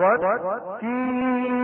والتين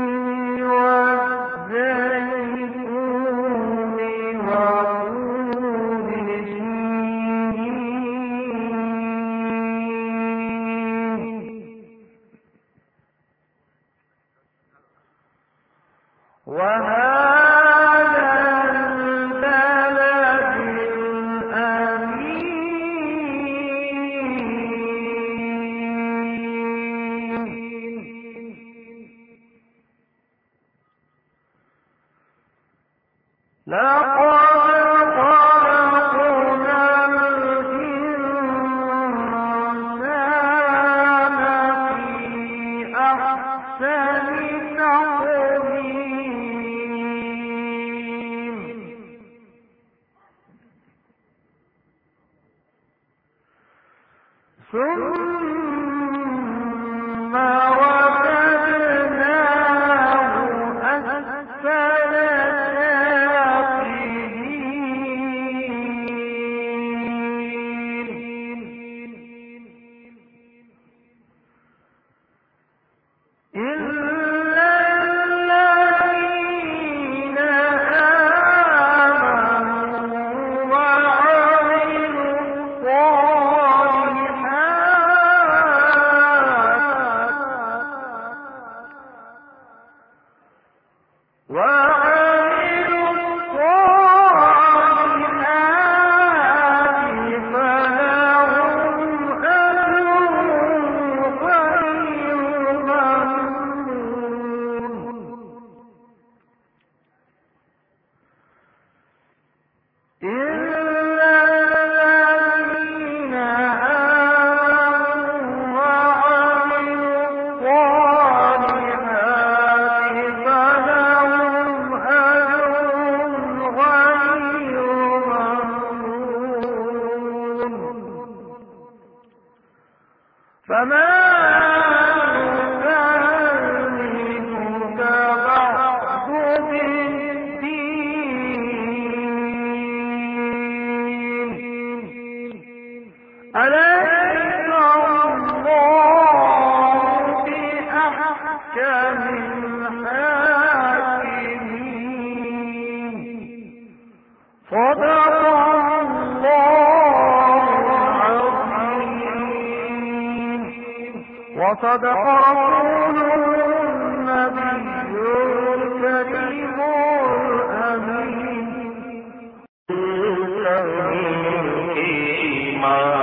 ماں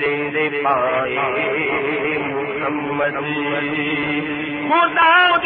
تیرے پائے محمد۔ خدا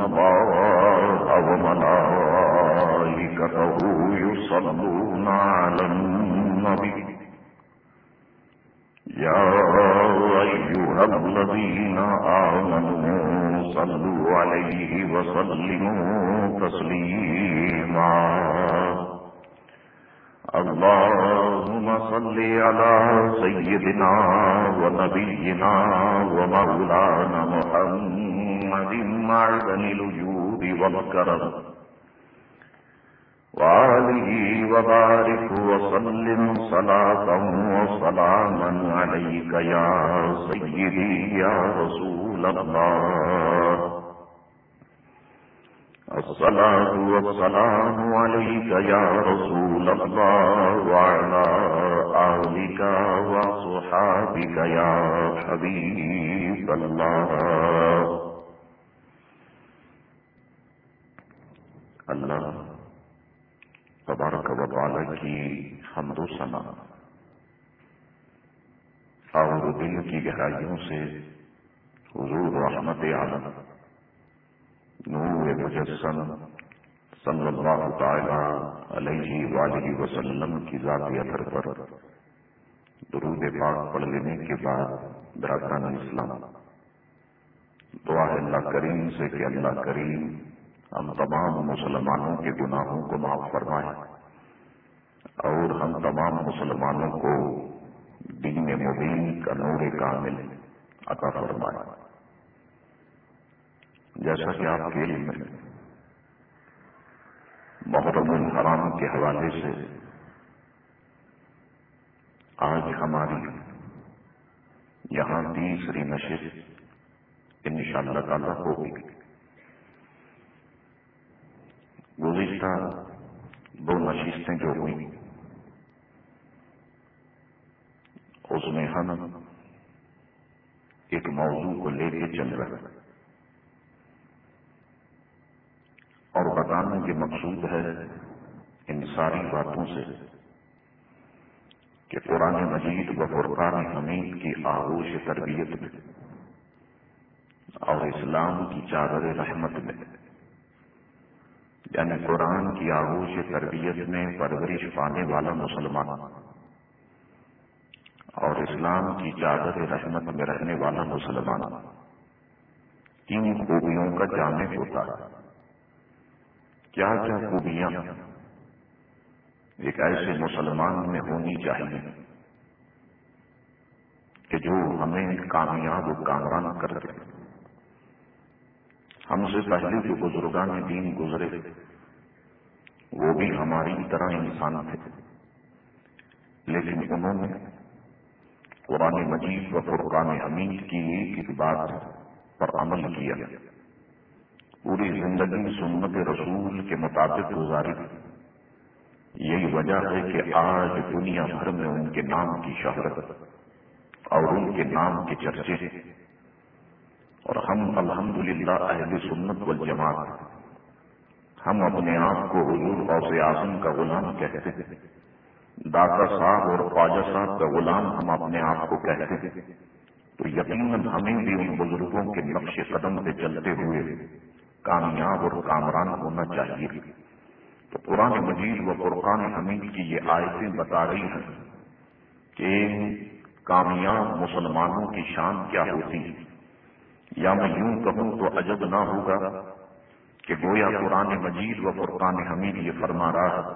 الله وملائكته يصلون على النبي يا أيها الذين آمنوا صلوا عليه وسلموا تسليما اللهم سيدنا ونبينا ومولانا محمد محمد معدن الوجود والكرم وآله وبارك وسلم صلاة وسلاما عليك يا سيدي يا رسول الله الصلاة والسلام عليك يا رسول الله، وعلى آلك وصحابك يا حبيب الله. اللہ، تبارک و تعالی کی حمد و ثنا۔ اور دل کی گہرائیوں سے حضور رحمت عالم، نور مجسم صلی اللہ تعالی علیہ وآلہ وسلم کی ذاتی اثر پر درود پاک پڑھ لینے کے بعد برادران اسلام، دعا اللہ کریم سے کہ اللہ کریم ہم تمام مسلمانوں کے گناہوں کو معاف فرمائیں۔ اور ہم تمام مسلمانوں کو دین مبین کا نور کامل عطا فرمائیں۔ جیسا کہ آپ کے علم میں محرم الحرام کے حوالے سے آج ہماری یہاں تیسری نشست ان شاء اللہ تعالیٰ ہوگی۔ گزشتہ دو نشستیں جو ہوئی اس میں ہم ایک موضوع کو لے کے چل رہے اور بتانے کے مقصود ہے ان ساری باتوں سے کہ قرآن مجید و فرقان حمید کی آغوش تربیت میں اور اسلام کی چادر رحمت میں یعنی قرآن کی آغوش تربیت میں پرورش پانے والا مسلمان۔ اور اسلام کی چادر رحمت میں رہنے والا مسلمان۔ تین خوبیوں کا جامع ہوتا؟ ہے کیا کیا خوبیاں؟ ایک ایسے مسلمان میں ہونی چاہیے کہ جو ہمیں کامیاب و کامران کر دے ہم سے پہلے جو بزرگان دین گزرے، وہ بھی ہماری طرح انسان تھے۔ لیکن انہوں نے قرآن مجید و فرقان امین کی ایک بات پر عمل کیا۔ پوری زندگی سنت رسول کے مطابق گزاری۔ یہی وجہ ہے کہ آج دنیا بھر میں ان کے نام کی شہرت اور ان کے نام کے چرچے اور ہم الحمدللہ اہل سنت والجماعت ہم اپنے آپ کو حضور غوث اعظم کا غلام کہتے ہیں۔ دادا صاحب اور خواجہ صاحب کا غلام ہم اپنے آپ کو کہتے ہیں۔ تو یقیناً ہمیں بھی ان بزرگوں کے نقش قدم سے چلتے ہوئے کامیاب اور کامران ہونا چاہیے۔ تو قرآن مجید و قرقان حمید کی یہ آیتیں بتا رہی ہیں کہ کامیاب مسلمانوں کی شان کیا ہوتی ہے۔ یا میں یوں کہوں تو عجب نہ ہوگا کہ گویا قرآن مجید و فرقان حمید یہ فرما رہا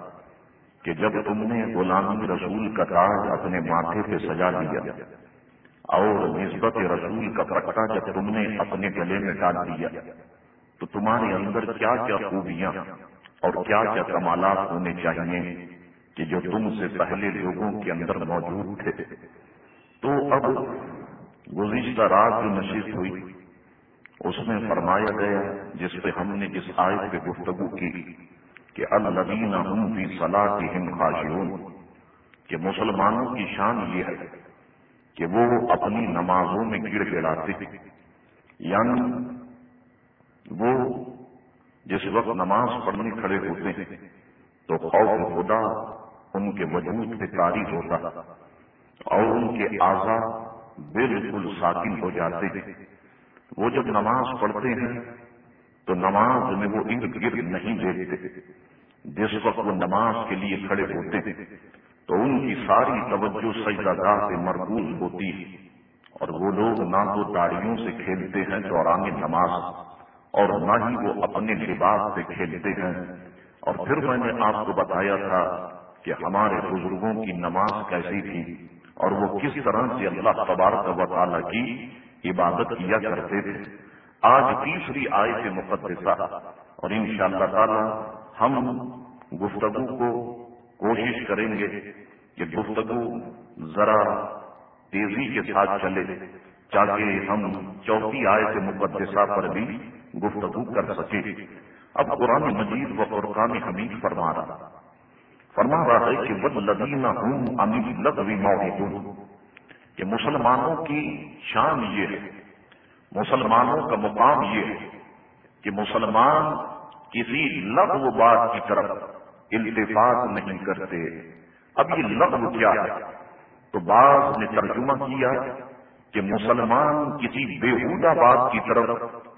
کہ جب تم نے غلامی رسول کا تاج اپنے ماتھے پہ سجا دیا اور نسبت رسول کا پٹا جب تم نے اپنے گلے میں ڈال دیا، تو تمہارے اندر کیا کیا خوبیاں اور کیا کیا کمالات ہونے چاہیے کہ جو تم سے پہلے لوگوں کے اندر موجود تھے؟ تو اب گزشتہ رات جو نشست ہوئی اس میں فرمایا گیا جس پہ ہم نے جس آیت پہ گفتگو کی کہ الدین بھی صلاح کی ہم خاشون کہ مسلمانوں کی شان یہ ہے کہ وہ اپنی نمازوں میں گڑ گڑاتے یعنی وہ جس وقت نماز پڑھنے کھڑے ہوتے ہیں تو خوف خدا ان کے وجود پہ تاریخ ہوتا اور ان کے آزاد بالکل ساکن ہو جاتے ہیں۔ وہ جب نماز پڑھتے ہیں، تو نماز میں وہ ارد گرد نہیں دیکھتے۔ جس وقت وہ نماز کے لیے کھڑے ہوتے ہیں، تو ان کی ساری توجہ سجدہ گاہ سے مربوط ہوتی ہے۔ اور وہ لوگ نہ تو داڑیوں سے کھیلتے ہیں دوران نماز، اور نہ ہی وہ اپنے لباس سے کھیلتے ہیں۔ اور پھر میں نے آپ کو بتایا تھا کہ ہمارے بزرگوں کی نماز کیسی تھی، اور وہ کس طرح سے اللہ تبارک و تعالیٰ کی عبادت کیا کرتے تھے۔ آج تیسری آئے سے مقدسہ۔ اور ان شاء اللہ تعالی ہم گفتگو کو کوشش کریں گے کہ گفتگو ذرا تیزی کے ساتھ چلے، تاکہ ہم چوتھی آئے سے مقدسہ پر بھی گفتگو کر سکیں۔ اب قرآن مجید و قرقان حمید فرما رہا فرما رہا ہے کہ بد لدینہ ہوں امید لغوی موحدون کہ مسلمانوں کی شان یہ ہے۔ مسلمانوں کا مقام یہ ہے کہ مسلمان کسی لغو بات کی طرف التفاق نہیں کرتے۔ اب یہ لغو کیا ہے؟ تو بعض نے ترجمہ کیا کہ مسلمان کسی بےحودہ بات کی طرف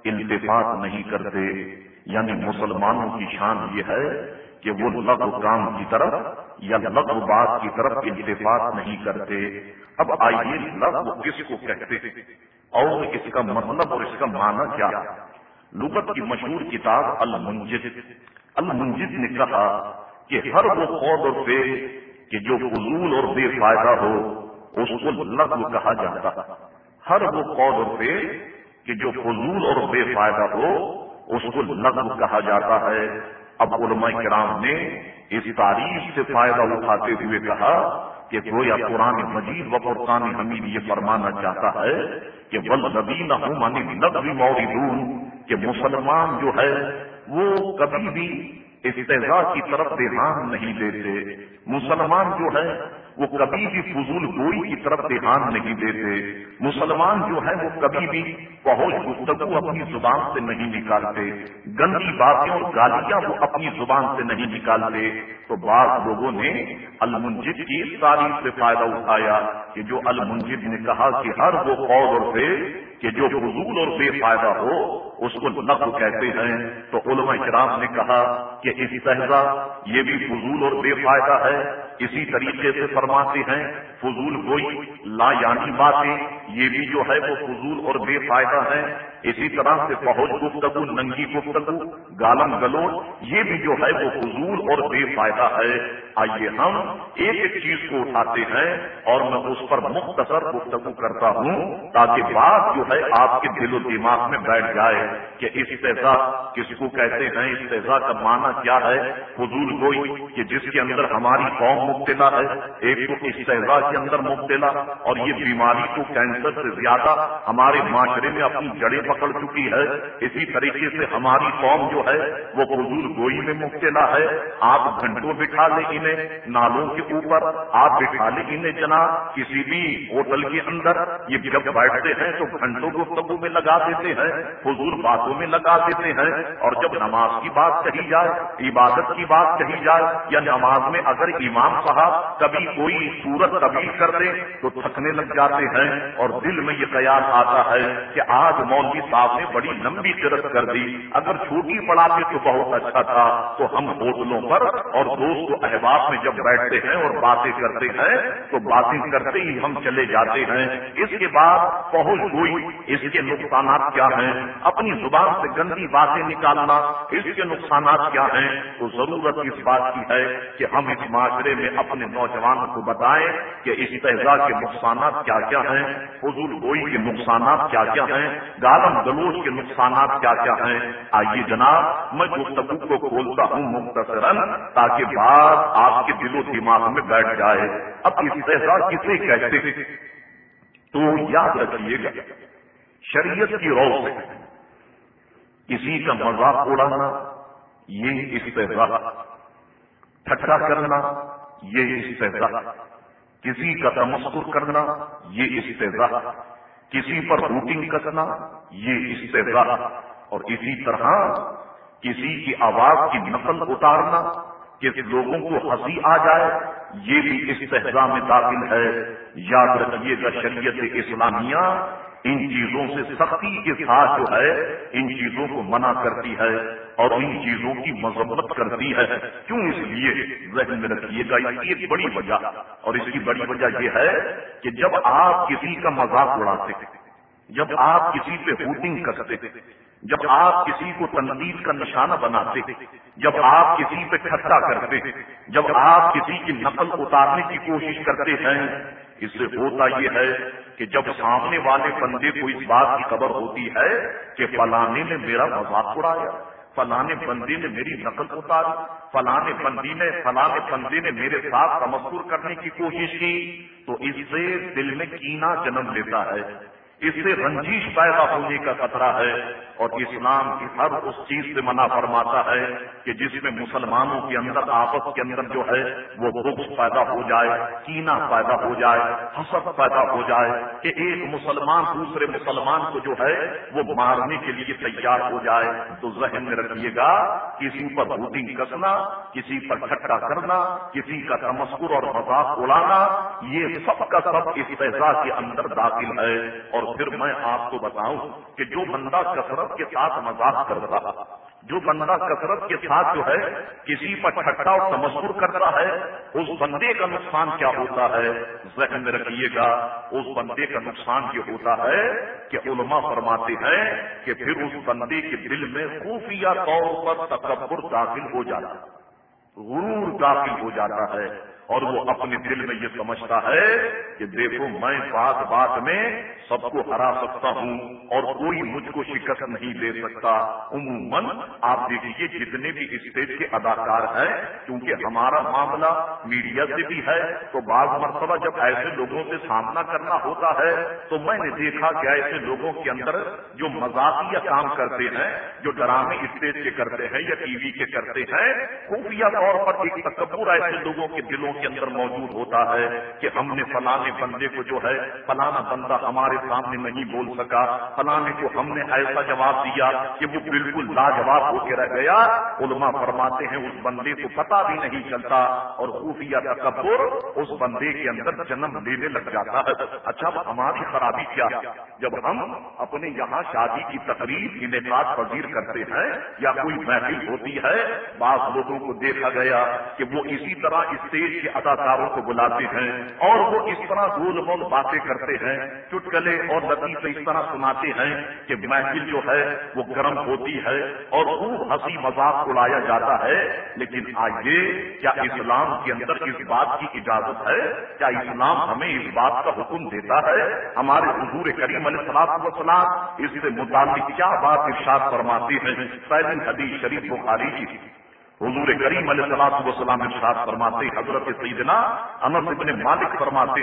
التفاق نہیں کرتے۔ یعنی مسلمانوں کی شان یہ ہے کہ وہ لغو کام کی طرف یا لغو بات کی طرف التفاق نہیں کرتے۔ اب آئیے لغو کس کو کہتے اور اس کا مطلب اور اس کا معنی کیا لغت کی مشہور کتاب المنجد۔ المنجد نے کہا کہ ہر وہ قود اور بے کہ جو فضول اور بے فائدہ ہو، اس کو لغو کہا جاتا ہر وہ قود اور بے کہ جو فضول اور بے فائدہ ہو، اس کو لغو کہا جاتا ہے۔ اب علماء کرام نے اس تعریف سے فائدہ اٹھاتے ہوئے کہا کہ گویا قرآن مجید و قرآن حمید یہ فرمانا چاہتا ہے کہ بل نبی نبی موردون کہ مسلمان جو ہے وہ کبھی بھی استضاء کی طرف دھیان ہاں نہیں دیتے۔ مسلمان جو ہے، وہ کبھی بھی فضول گوئی کی طرف دھیان ہاں نہیں دیتے۔ مسلمان جو ہے، وہ کبھی بھی پہنچ گفتگو اپنی زبان سے نہیں نکالتے۔ گندی باتیں اور گالیاں وہ اپنی زبان سے نہیں نکالتے۔ تو بعض لوگوں نے المنجد کی اس تعریف سے فائدہ اٹھایا کہ جو المنجد نے کہا کہ ہر وہ قول اور کہ جو فضول اور بے فائدہ ہو، اس کو نقل کہتے ہیں۔ تو علماء کرام نے کہا کہ استحضا یہ بھی فضول اور بے فائدہ ہے۔ اسی طریقے سے فرماتے ہیں، فضول گوئی لا یعنی باتیں یہ بھی جو ہے وہ فضول اور بے فائدہ ہے۔ اسی طرح سے پہنچ گفتگو، ننگی گفتگو، گالم گلو یہ بھی جو ہے وہ فضول اور بے فائدہ ہے۔ آئیے ہم ایک ایک چیز کو اٹھاتے ہیں اور میں اس پر مختصر گفتگو کرتا ہوں تاکہ بات جو ہے آپ کے دل و دماغ میں بیٹھ جائے کہ استحصا کس کو کہتے ہیں استحصا کا معنی کیا ہے؟ فضول گوئی کہ جس کے اندر ہماری قوم مبتلا ہے، ایک تو استحصا کے اندر مبتلا اور یہ بیماری تو کینسر سے زیادہ ہمارے معاشرے میں اپنی جڑیں پکڑ چکی ہے۔ اسی طریقے سے ہماری قوم جو ہے، وہ فضول گوئی میں مبتلا ہے۔ آپ گھنٹوں بٹھا لیں انہیں، نالوں کے اوپر آپ بٹھا لیں انہیں جناب۔ کسی بھی ہوٹل کے اندر یہ جب بیٹھتے ہیں تو گھنٹوں گفتگو میں لگا دیتے ہیں فضول باتوں میں لگا دیتے ہیں۔ اور جب نماز کی بات کہی جائے، عبادت کی بات کہی جائے، یا نماز میں اگر امام صاحب کبھی کوئی صورت تبدیل کر دے تو تھکنے لگ جاتے ہیں۔ اور دل میں یہ خیال آتا ہے کہ آج مولوی صاحب نے بڑی لمبی قرت کر دی۔ اگر چھوٹی پڑھاتے تو بہت اچھا تھا۔ تو ہم ہوٹلوں پر اور دوست و احباب میں جب بیٹھتے ہیں اور باتیں کرتے ہیں، تو باتیں کرتے ہی ہم چلے جاتے ہیں۔ اس کے بعد پہنچ ہوئی۔ اس کے نقصانات کیا ہیں؟ اپنی زبان سے گندی باتیں نکالنا اس کے نقصانات کیا ہیں؟ تو ضرورت اس بات کی ہے کہ ہم اس معاشرے میں اپنے نوجوانوں کو بتائیں کہ اس تہذا کے نقصانات کیا کیا ہیں۔ فضول گوئی کے نقصانات کیا کیا ہیں؟ گالم گلوچ کے نقصانات کیا کیا ہیں؟ آئیے جناب، میں گفتگو کو کھولتا ہوں مختصراً تاکہ بات آپ کے دل و دماغ میں بیٹھ جائے۔ اب اس تہذا کسے کہتے تو یاد رکھیے گا، شریعت کی رو سے۔ کسی کا مذاق اڑانا، یہ استحصا ٹھٹا کرنا، یہ استحصا کسی کا تمسکر کرنا، یہ استحصا کسی پر روٹنگ کرنا، یہ استحصا اور اسی طرح کسی کی آواز کی نقل اتارنا، کہ لوگوں کو ہنسی آ جائے، یہ بھی استحصا میں داخل ہے۔ یاد رکھیے گا شریعت اسلامیہ، ان چیزوں سے سختی کے ساتھ جو ہے، ان چیزوں کو منع کرتی ہے۔ اور ان چیزوں کی مذمت کرتی ہے۔ کیوں اس لیے؟ ذہن میں رکھیے گا، یہ بڑی وجہ۔ اور اس کی بڑی وجہ یہ ہے کہ جب آپ کسی کا مذاق اڑاتے، جب آپ کسی پہ ہوٹنگ کرتے، جب آپ کسی کو تنقید کا نشانہ بناتے، جب آپ کسی پہ کھٹا کرتے، جب آپ کسی کی نقل اتارنے کی کوشش کرتے ہیں، اس سے ہوتا یہ ہے کہ جب سامنے والے بندے کو اس بات کی خبر ہوتی ہے کہ فلانے نے میرا مذاق اڑایا۔ فلانے بندی نے میری نقل اتاری فلاں بندی نے فلاں بندی نے میرے ساتھ تمسر کرنے کی کوشش کی، تو اس سے دل میں کینا جنم لیتا ہے۔ اس سے رنجیش پیدا ہونے کا خطرہ ہے اور اسلام کی ہر اس چیز سے منع فرماتا ہے کہ جس میں مسلمانوں کے اندر، آپس کے اندر جو ہے، وہ بخش پیدا ہو جائے کینا پیدا ہو جائے، حسد پیدا ہو جائے کہ ایک مسلمان دوسرے مسلمان کو جو ہے، وہ مارنے کے لیے تیار ہو جائے۔ تو ذہن میں رکھیے گا، کسی پر بوٹنگ کسنا، کسی پر ٹھٹا کرنا، کسی کا تمسکر اور مذاق اڑانا، یہ سب کا سب اس پیسہ کے اندر داخل ہے اور پھر میں آپ کو بتاؤں کہ جو بندہ کثرت کے ساتھ مذاق کرتا جو بندہ کثرت کے ساتھ جو ہے، کسی پر ٹھٹا اور تمسر کرتا ہے، اس بندے کا نقصان کیا ہوتا ہے؟ ذہن میں رکھیے گا، اس بندے کا نقصان یہ ہوتا ہے کہ علماء فرماتے ہیں کہ پھر اس بندے کے دل میں خفیہ طور پر تکبر داخل ہو جاتا غرور داخل ہو جاتا ہے۔ اور وہ اپنے دل میں یہ سمجھتا ہے کہ دیکھو میں بات بات میں سب کو ہرا سکتا ہوں اور کوئی مجھ کو شکست نہیں دے سکتا۔ عموماً آپ دیکھیے جتنے بھی اسٹیج کے اداکار ہیں، کیونکہ ہمارا معاملہ میڈیا سے بھی ہے، تو بعض مرتبہ جب ایسے لوگوں سے سامنا کرنا ہوتا ہے، تو میں نے دیکھا کہ ایسے لوگوں کے اندر جو مذاقیہ کام کرتے ہیں، جو ڈرامے اسٹیج کے کرتے ہیں یا ٹی وی کے کرتے ہیں، خفیہ طور پر ایک تکبر ایسے لوگوں کے دلوں کے اندر موجود ہوتا ہے کہ ہم نے فلانے بندے کو جو ہے، فلانا بندہ ہمارے سامنے نہیں بول سکا۔ فلانے کو ہم نے ایسا جواب دیا کہ وہ بالکل لاجواب ہو کے رہ گیا۔ علماء فرماتے ہیں، اس بندے کو پتا بھی نہیں چلتا۔ اور خفیہ تکبر اس بندے کے اندر جنم لینے لگ جاتا ہے۔ اچھا ہماری خرابی کیا؟ جب ہم اپنے یہاں شادی کی تقریب، انعقاد پذیر کرتے ہیں یا کوئی محفل ہوتی ہے، بعض لوگوں کو دیکھا گیا کہ وہ اسی طرح اسٹیج کے اداکاروں کو بلاتے ہیں اور وہ اس طرح گول مول باتیں کرتے ہیں، چٹکلے اور لطیفے اس طرح سناتے ہیں کہ محفل جو ہے وہ گرم ہوتی ہے اور خوب ہنسی مذاق اڑایا جاتا ہے۔ لیکن آئیے، کیا اسلام کے اندر اس بات کی اجازت ہے؟ کیا اسلام ہمیں اس بات کا حکم دیتا ہے؟ ہمارے حضور کریم علیہ السلام وسلام اس سے متعلق کیا بات ارشاد فرماتے ہیں؟ پہلی حدیث شریف بخاری کی۔ حضور کریم علیہ السلام وسلام ارشاد فرماتے حضرت سیدنا انس ابن مالک فرماتے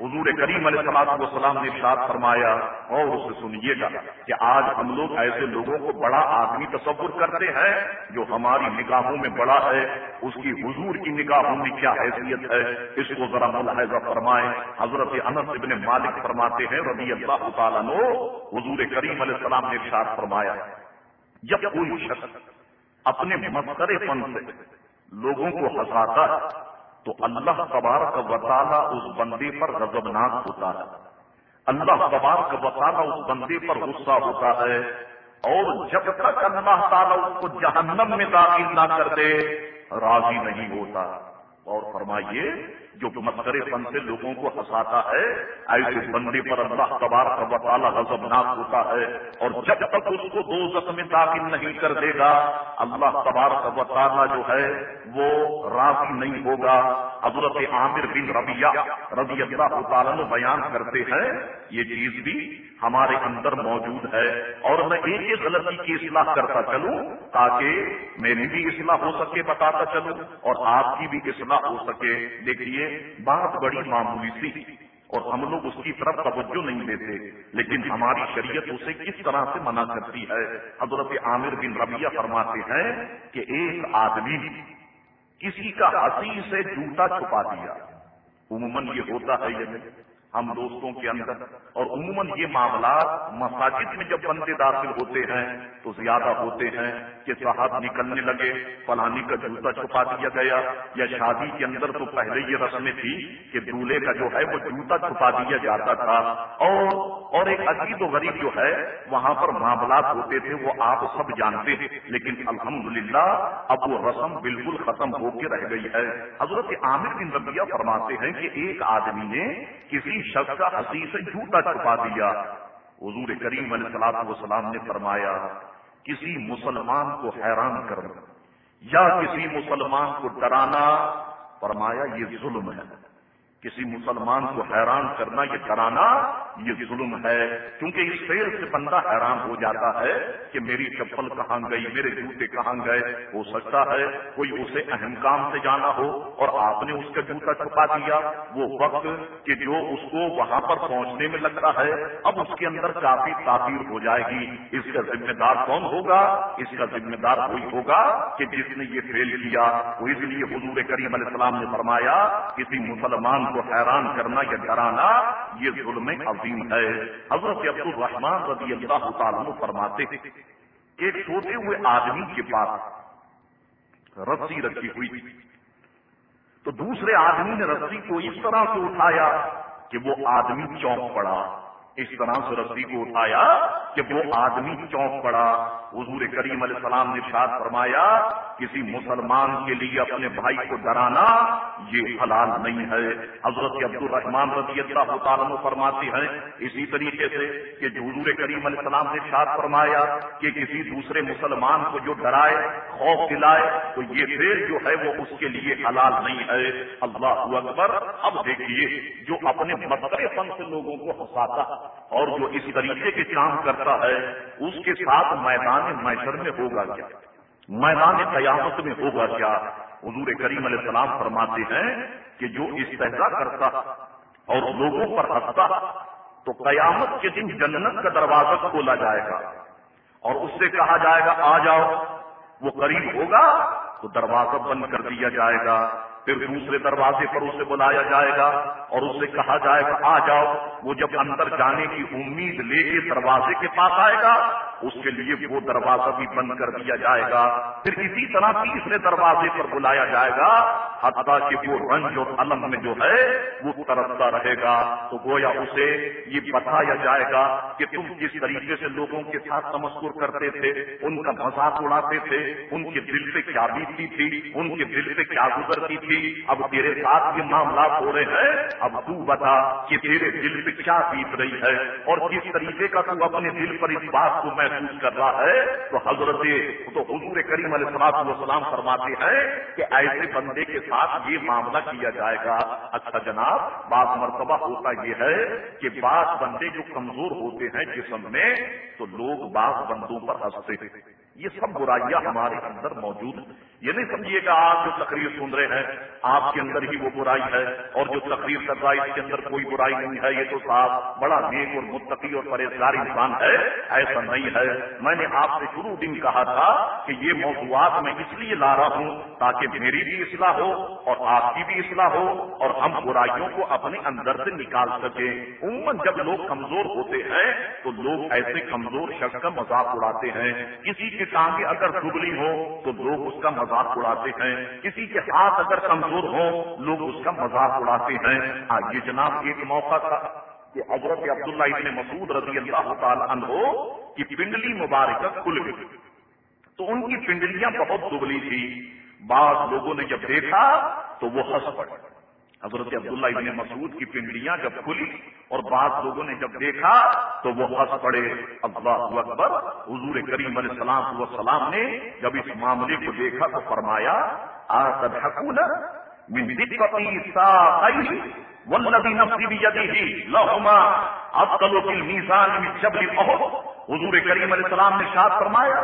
حضور کریم علیہ السلام وسلام نے ارشاد فرمایا، اور اسے سنیے گا کہ آج ہم لوگ ایسے لوگوں کو بڑا آدمی تصور کرتے ہیں جو ہماری نگاہوں میں بڑا ہے، اس کی حضور کی نگاہوں میں کیا حیثیت ہے؟ اس کو ذرا ملاحظہ فرمائے حضرت انس ابن مالک فرماتے ہیں رضی اللہ تعالیٰ نو حضور کریم علیہ السلام نے ارشاد فرمایا، جب کوئی شخص اپنے مسکرے پن سے لوگوں کو ہنساتا ہے، تو اللہ کبار کا وطالہ اس بندے پر غضبناک ہوتا ہے۔ اللہ کبار کا وطالہ اس بندے پر غصہ ہوتا ہے، اور جب تک اللہ تعالیٰ اس کو جہنم میں داخل نہ کر دے، راضی نہیں ہوتا۔ اور فرمائیے جو مسکرے پن سے لوگوں کو ہنساتا ہے ایسے بندے پر اللہ تبار کا وطالعہ غضبناک ہوتا ہے اور جب تک اس کو دو زخم میں داخل نہیں کر دے گا اللہ تبار کا وطالعہ جو ہے وہ راضی نہیں ہوگا۔ حضرت عامر بن ربیہ رضی اللہ تعالیٰ بیان کرتے ہیں یہ چیز بھی ہمارے اندر موجود ہے۔ اور میں ایک ایک غلطی کی اصلاح کرتا چلوں تاکہ میری بھی اصلاح ہو سکے بتاتا چلوں اور آپ کی بھی اصلاح ہو سکے۔ دیکھیے بات بڑی معمولی سی اور ہم لوگ اس کی طرف توجہ نہیں دیتے، لیکن ہماری شریعت اسے کس طرح سے منع کرتی ہے؟ حضرت عامر بن ربیہ فرماتے ہیں کہ ایک آدمی کسی کا ہنسی سے جوتا چھپا دیا۔ عموماً یہ ہوتا ہے یہ ہم دوستوں کے اندر۔ اور عموماً یہ معاملات مساجد میں جب بندے داخل ہوتے ہیں تو زیادہ ہوتے ہیں کہ صاحب نکلنے لگے، فلانی کا جوتا چھپا دیا گیا یا شادی کے اندر تو پہلے یہ رسمیں تھی کہ دولہے کا جو ہے وہ جوتا چھپا دیا جاتا تھا۔ اور اور ایک عجیب و غریب جو ہے، وہاں پر معاملات ہوتے تھے، وہ آپ سب جانتے ہیں۔ لیکن الحمدللہ اب وہ رسم بالکل ختم ہو کے رہ گئی ہے۔ حضرت عامر بن ربیہ فرماتے ہیں کہ ایک آدمی نے کسی شخص کا سے جھوٹا چھپا دیا۔ حضور کریم علیہ السلام وسلام نے فرمایا، کسی مسلمان کو حیران کرنا یا کسی مسلمان کو ڈرانا، فرمایا یہ ظلم ہے۔ کسی مسلمان کو حیران کرنا یہ کرانا یہ ظلم ہے۔ کیونکہ اس فیل سے بندہ حیران ہو جاتا ہے کہ میری چپل کہاں گئی، میرے جوتے کہاں گئے۔ ہو سکتا ہے کوئی اسے اہم کام سے جانا ہو اور آپ نے اس کا جوتا چھپا دیا۔ وہ وقت کہ جو اس کو وہاں پر پہنچنے میں لگتا ہے، اب اس کے اندر کافی تاثیر ہو جائے گی۔ اس کا ذمہ دار کون ہوگا؟ اس کا ذمہ دار کوئی ہوگا کہ جس نے یہ فیل کیا۔ وہ اس لیے حضور کریم علیہ السلام نے فرمایا، کسی مسلمان کو حیران کرنا یا ڈرانا یہ ظلم عظیم ہے۔ حضرت عبد الرحمان رضی اللہ تعالیٰ فرماتے ایک سوتے ہوئے آدمی کے پاس رسی رکھی ہوئی تھی۔ تو دوسرے آدمی نے رسی کو اس طرح سے اٹھایا کہ وہ آدمی چونک پڑا۔ اس طرح سے رسی کو اٹھایا کہ وہ آدمی چونک پڑا۔ حضور کریم علیہ السلام نے شاد فرمایا، کسی مسلمان کے لیے اپنے بھائی کو ڈرانا یہ حلال نہیں ہے۔ حضرت عبد الرحمان رضی اللہ تعالیٰ فرماتے ہیں، اسی طریقے سے کہ حضور کریم علیہ السلام نے شاد فرمایا کہ کسی دوسرے مسلمان کو جو ڈرائے، خوف دلائے، تو یہ پھر جو ہے وہ اس کے لیے حلال نہیں ہے۔ اللہ اکبر، اب دیکھیے جو اپنے مطلب فن سے لوگوں کو ہنساتا اور جو اس طریقے کے کام کرتا ہے، اس کے ساتھ میدان میدان میں ہوگا کیا؟ میدان قیامت میں ہوگا کیا؟ حضور کریم علیہ السلام فرماتے ہیں کہ جو استحصا کرتا اور لوگوں پر ہنستا، تو قیامت کے دن جنت کا دروازہ کھولا جائے گا۔ اور اس سے کہا جائے گا، آ جاؤ، وہ قریب ہوگا تو دروازہ بند کر دیا جائے گا، پھر دوسرے دروازے پر اسے بلایا جائے گا۔ اور اسے کہا جائے گا آ جاؤ، وہ جب اندر جانے کی امید لے کے دروازے کے پاس آئے گا، اس کے لیے وہ دروازہ بھی بند کر دیا جائے گا۔ پھر اسی طرح تیسرے دروازے پر بلایا جائے گا، حتیٰ کہ وہ رنج اور علم میں جو ہے، وہ ترستا رہے گا۔ تو گویا اسے یہ بتایا جائے گا کہ تم جس طریقے سے لوگوں کے ساتھ تمسکر کرتے تھے، ان کا مذاق اڑاتے تھے، ان کے دل پہ کیا بیتی تھی، ان کے دل پہ کیا گزرتی تھی۔ اب تیرے ساتھ یہ معاملات ہو رہے ہیں اب تو بتا کہ تیرے دل پہ کیا بیت رہی ہے اور کس طریقے کا تو اپنے دل پر اس بات کو محسوس کر رہا ہے؟ تو حضرت تو حضور کریم علیہ السلام وسلام فرماتے ہیں کہ ایسے بندے کے ساتھ یہ معاملہ کیا جائے گا۔ اچھا جناب، بعض مرتبہ ہوتا یہ ہے کہ بعض بندے جو کمزور ہوتے ہیں جسم میں، تو لوگ بعض بندوں پر ہنستے یہ سب برائیاں ہمارے اندر موجود ہیں۔ یہ نہیں سمجھیے کہ آپ جو تقریر سن رہے ہیں آپ کے اندر ہی وہ برائی ہے اور جو تقریر کر رہا ہے، اس کے اندر کوئی برائی نہیں ہے، یہ تو صاحب بڑا نیک اور متقی اور پرہیزگار انسان ہے، ایسا نہیں ہے۔ میں نے آپ سے شروع دن کہا تھا کہ یہ موضوعات میں اس لیے لا رہا ہوں تاکہ میری بھی اصلاح ہو اور آپ کی بھی اصلاح ہو اور ہم برائیوں کو اپنے اندر سے نکال سکیں۔ عموماً جب لوگ کمزور ہوتے ہیں تو لوگ ایسے کمزور شخص کا مذاق اڑاتے ہیں۔ کسی کی ٹانگیں اگر دبلی ہو تو لوگ اس کا مذاق اڑاتے ہیں۔ کسی کے ہاتھ اگر کمزور مشہور ہو لوگ اس کا مذاق اڑاتے ہیں۔ آئیے جناب، ایک موقع تھا کہ حضرت عبداللہ ابن مسعود رضی اللہ تعالی عنہ کی پنڈلی مبارکہ کھل گئی۔ تو ان کی پنڈلیاں بہت دبلی تھی۔ بعض لوگوں نے جب دیکھا تو وہ ہنس پڑے۔ حضرت عبداللہ ابن مسعود کی پنڈلیاں جب کھلی اور بعض لوگوں نے جب دیکھا تو وہ ہنس پڑے۔ اللہ اکبر، حضور کریم علیہ السلام وسلام نے جب اس معاملے کو دیکھا تو فرمایا حکون والذی نفسی بیدیہ لہما ابطلو فی المیزان من جبل احد حضور کریم علیہ السلام نے شاد فرمایا،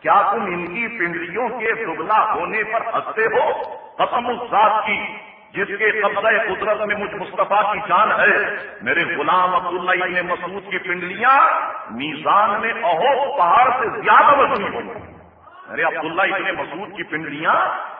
کیا تم ان کی پنڈلیوں کے دبلا ہونے پر ہنستے ہو؟ قسم اس ذات کی، جس کے قبضہ قدرت میں مجھ مصطفیٰ کی جان ہے۔ میرے غلام عبداللہ ابن مسعود کی پنڈلیاں میزان میں اہو پہاڑ سے زیادہ وزنی ہوں میرے عبداللہ ابن مسعود کی پنڈلیاں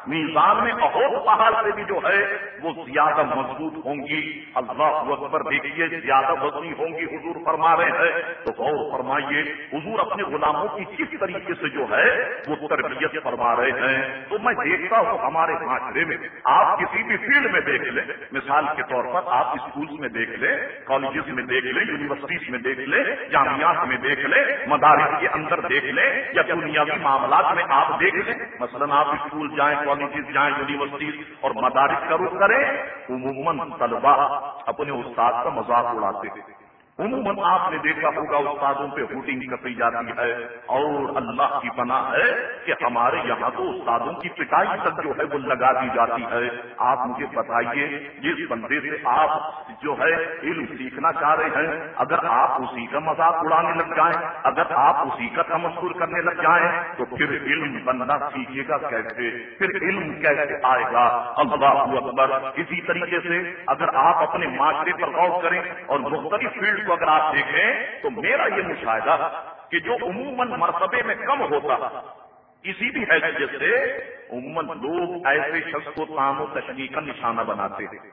میزان میں اہوت پہاڑ سے بھی جو ہے، وہ زیادہ مضبوط ہوں گی۔ اللہ اکبر دیکھیے، زیادہ وزنی ہوں گی، حضور فرما رہے ہیں۔ تو غور فرمائیے، حضور اپنے غلاموں کی کس طریقے سے جو ہے، وہ تربیت فرما رہے ہیں؟ تو میں دیکھتا ہوں ہمارے معاشرے میں، آپ کسی بھی فیلڈ میں دیکھ لیں۔ مثال کے طور پر آپ اسکولس میں دیکھ لیں، کالجز میں دیکھ لیں، یونیورسٹیز میں دیکھ لیں، جامعات میں دیکھ لیں، مدارس کے اندر دیکھ لیں، یا دنیاوی معاملات میں آپ دیکھ لیں۔ مثلاً آپ اسکول جائیں کالجز جائیں یونیورسٹیز اور مدارس کا رخ کریں عموماً طلبا اپنے استاد کا مذاق اڑاتے۔ عموماً آپ نے دیکھا ہوگا استادوں پہ ہوٹنگ کری جاتی ہے اور اللہ کی پناہ ہے کہ ہمارے یہاں تو استادوں کی پٹائی تک جو ہے وہ لگا دی جاتی ہے۔ آپ مجھے بتائیے جس بندے سے آپ جو ہے علم سیکھنا چاہ رہے ہیں، اگر آپ اسی کا مذاق اڑانے لگ جائیں، اگر آپ اسی کا تمسر کرنے لگ جائیں، تو پھر علم بننا سیکھے گا کیسے؟ پھر علم کیسے آئے گا؟ اللہ اکبر، اسی طریقے سے اگر آپ اپنے معاشرے پر غور کریں اور مختلف فیلڈ کو اگر آپ دیکھیں تو میرا یہ مشاہدہ کہ جو عموماً مرتبے میں کم ہوتا کسی بھی حیثیت سے عموماً لوگ ایسے شخص کو تام و تشریح کا نشانہ بناتے ہیں۔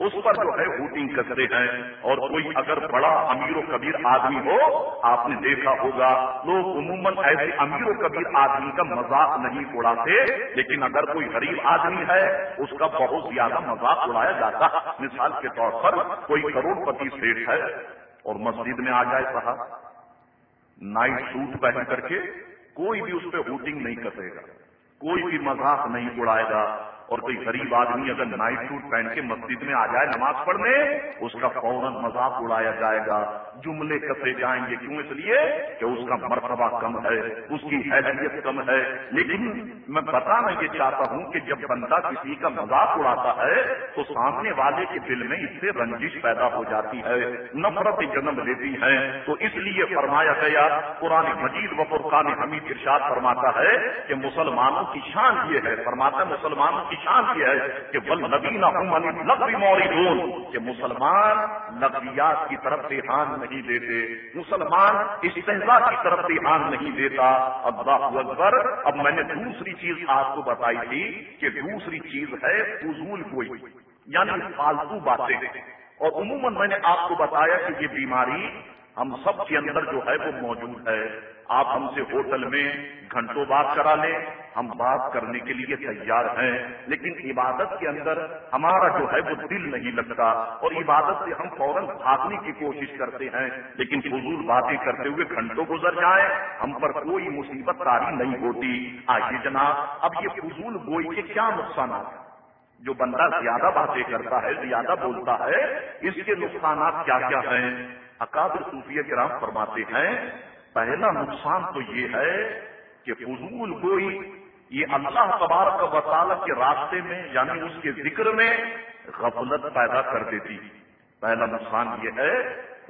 اس پر جو ہے ہوٹنگ کرتے ہیں اور کوئی اگر بڑا امیر و کبیر آدمی ہو، آپ نے دیکھا ہوگا، لوگ عموماً ایسے امیر و کبیر آدمی کا مذاق نہیں اڑاتے، لیکن اگر کوئی غریب آدمی ہے، اس کا بہت زیادہ مذاق اڑایا جاتا۔ مثال کے طور پر کوئی کروڑ پتی سیٹ ہے اور مسجد میں آ جائے صاحب۔ نائٹ سوٹ پہن کر کے کوئی بھی اس پہ ہوٹنگ نہیں کرے گا۔ کوئی بھی مذاق نہیں اڑائے گا۔ اور کوئی غریب آدمی اگر نائٹ سوٹ پہن کے مسجد میں آ جائے نماز پڑھنے، اس کا فوراً مذاق اڑایا جائے گا۔ جملے کسے جائیں گے کیوں؟ اس لیے کہ اس کا مرتبہ کم ہے، اس کی حیثیت کم ہے۔ لیکن میں بتانا یہ چاہتا ہوں کہ جب بندہ کسی کا مذاق اڑاتا ہے، تو سامنے والے کے دل میں اس سے رنجش پیدا ہو جاتی ہے، نفرت جنم لیتی ہے۔ تو اس لیے فرمایا گیا، قرآن مجید و فرقان حمید ارشاد فرماتا ہے کہ مسلمانوں کی شان یہ ہے، فرماتا ہے مسلمانوں کی شان یہ ہے کہ بل نبینا لبی موری دون کہ مسلمان لغویات کی طرف دھیان نہیں دیتے، مسلمان استحصا کی طرف دھیان نہیں دیتا۔ اللہ اکبر، اب میں نے دوسری چیز آپ کو بتائی تھی کہ دوسری چیز ہے فضول کوئی یعنی فالتو باتیں۔ اور عموماً میں نے آپ کو بتایا کہ یہ بیماری ہم سب کے اندر جو ہے وہ موجود ہے۔ آپ ہم سے ہوٹل میں گھنٹوں بات کرا لیں۔ ہم بات کرنے کے لیے تیار ہیں، لیکن عبادت کے اندر ہمارا جو ہے وہ دل نہیں لگتا۔ اور عبادت سے ہم فوراً بھاگنے کی کوشش کرتے ہیں، لیکن فضول باتیں کرتے ہوئے گھنٹوں گزر جائیں۔ ہم پر کوئی مصیبت تاری نہیں ہوتی۔ آئیے جناب، اب یہ فضول گوئی کے کیا نقصانات ہیں؟ جو بندہ زیادہ باتیں کرتا ہے، زیادہ بولتا ہے، اس کے نقصانات کیا کیا ہیں؟ اکابر صوفیہ کرام فرماتے ہیں پہلا نقصان تو یہ ہے کہ فضول گوئی یہ اللہ تبارک وطالت کے راستے میں یعنی اس کے ذکر میں غفلت پیدا کر دیتی۔ پہلا نقصان یہ ہے